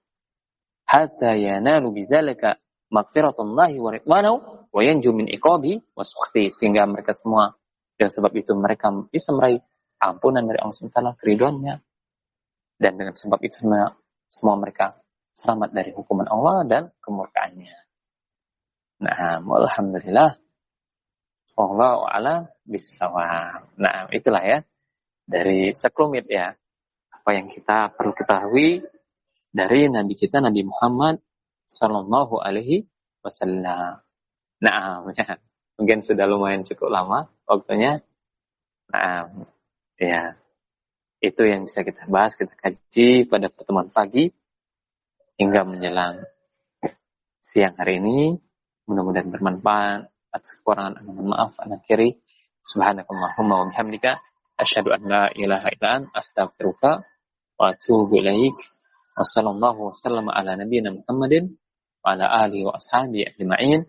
Hatta yanalu bidzalika maghfiratullahi wa ridwanahu wa yanju min iqabi wa sukhti sehingga mereka semua dan sebab itu mereka bisa meraih ampunan dari Allah SWT, keriduannya. Dan dengan sebab itu semua mereka selamat dari hukuman Allah dan kemurkaannya. Nah, alhamdulillah. Allah ala bisawab. Nah, itulah ya. Dari sekelumit ya. Apa yang kita perlu ketahui dari Nabi kita Nabi Muhammad Sallallahu Alaihi Wasallam. Nah, ya mungkin sudah lumayan cukup lama waktunya. Nah, ya itu yang bisa kita bahas, kita kaji pada pertemuan pagi hingga menjelang siang hari ini. Mudah-mudahan bermanfaat. Atas kekurangan mohon maaf anak kiri. Subhanakallahumma wa bihamdika asyhadu an la ilaha illa anta astaghfiruka wa atubu ilaik. Wassallallahu wasallam ala nabiyyina Muhammadin wa ala alihi wa ashabihi ajma'in.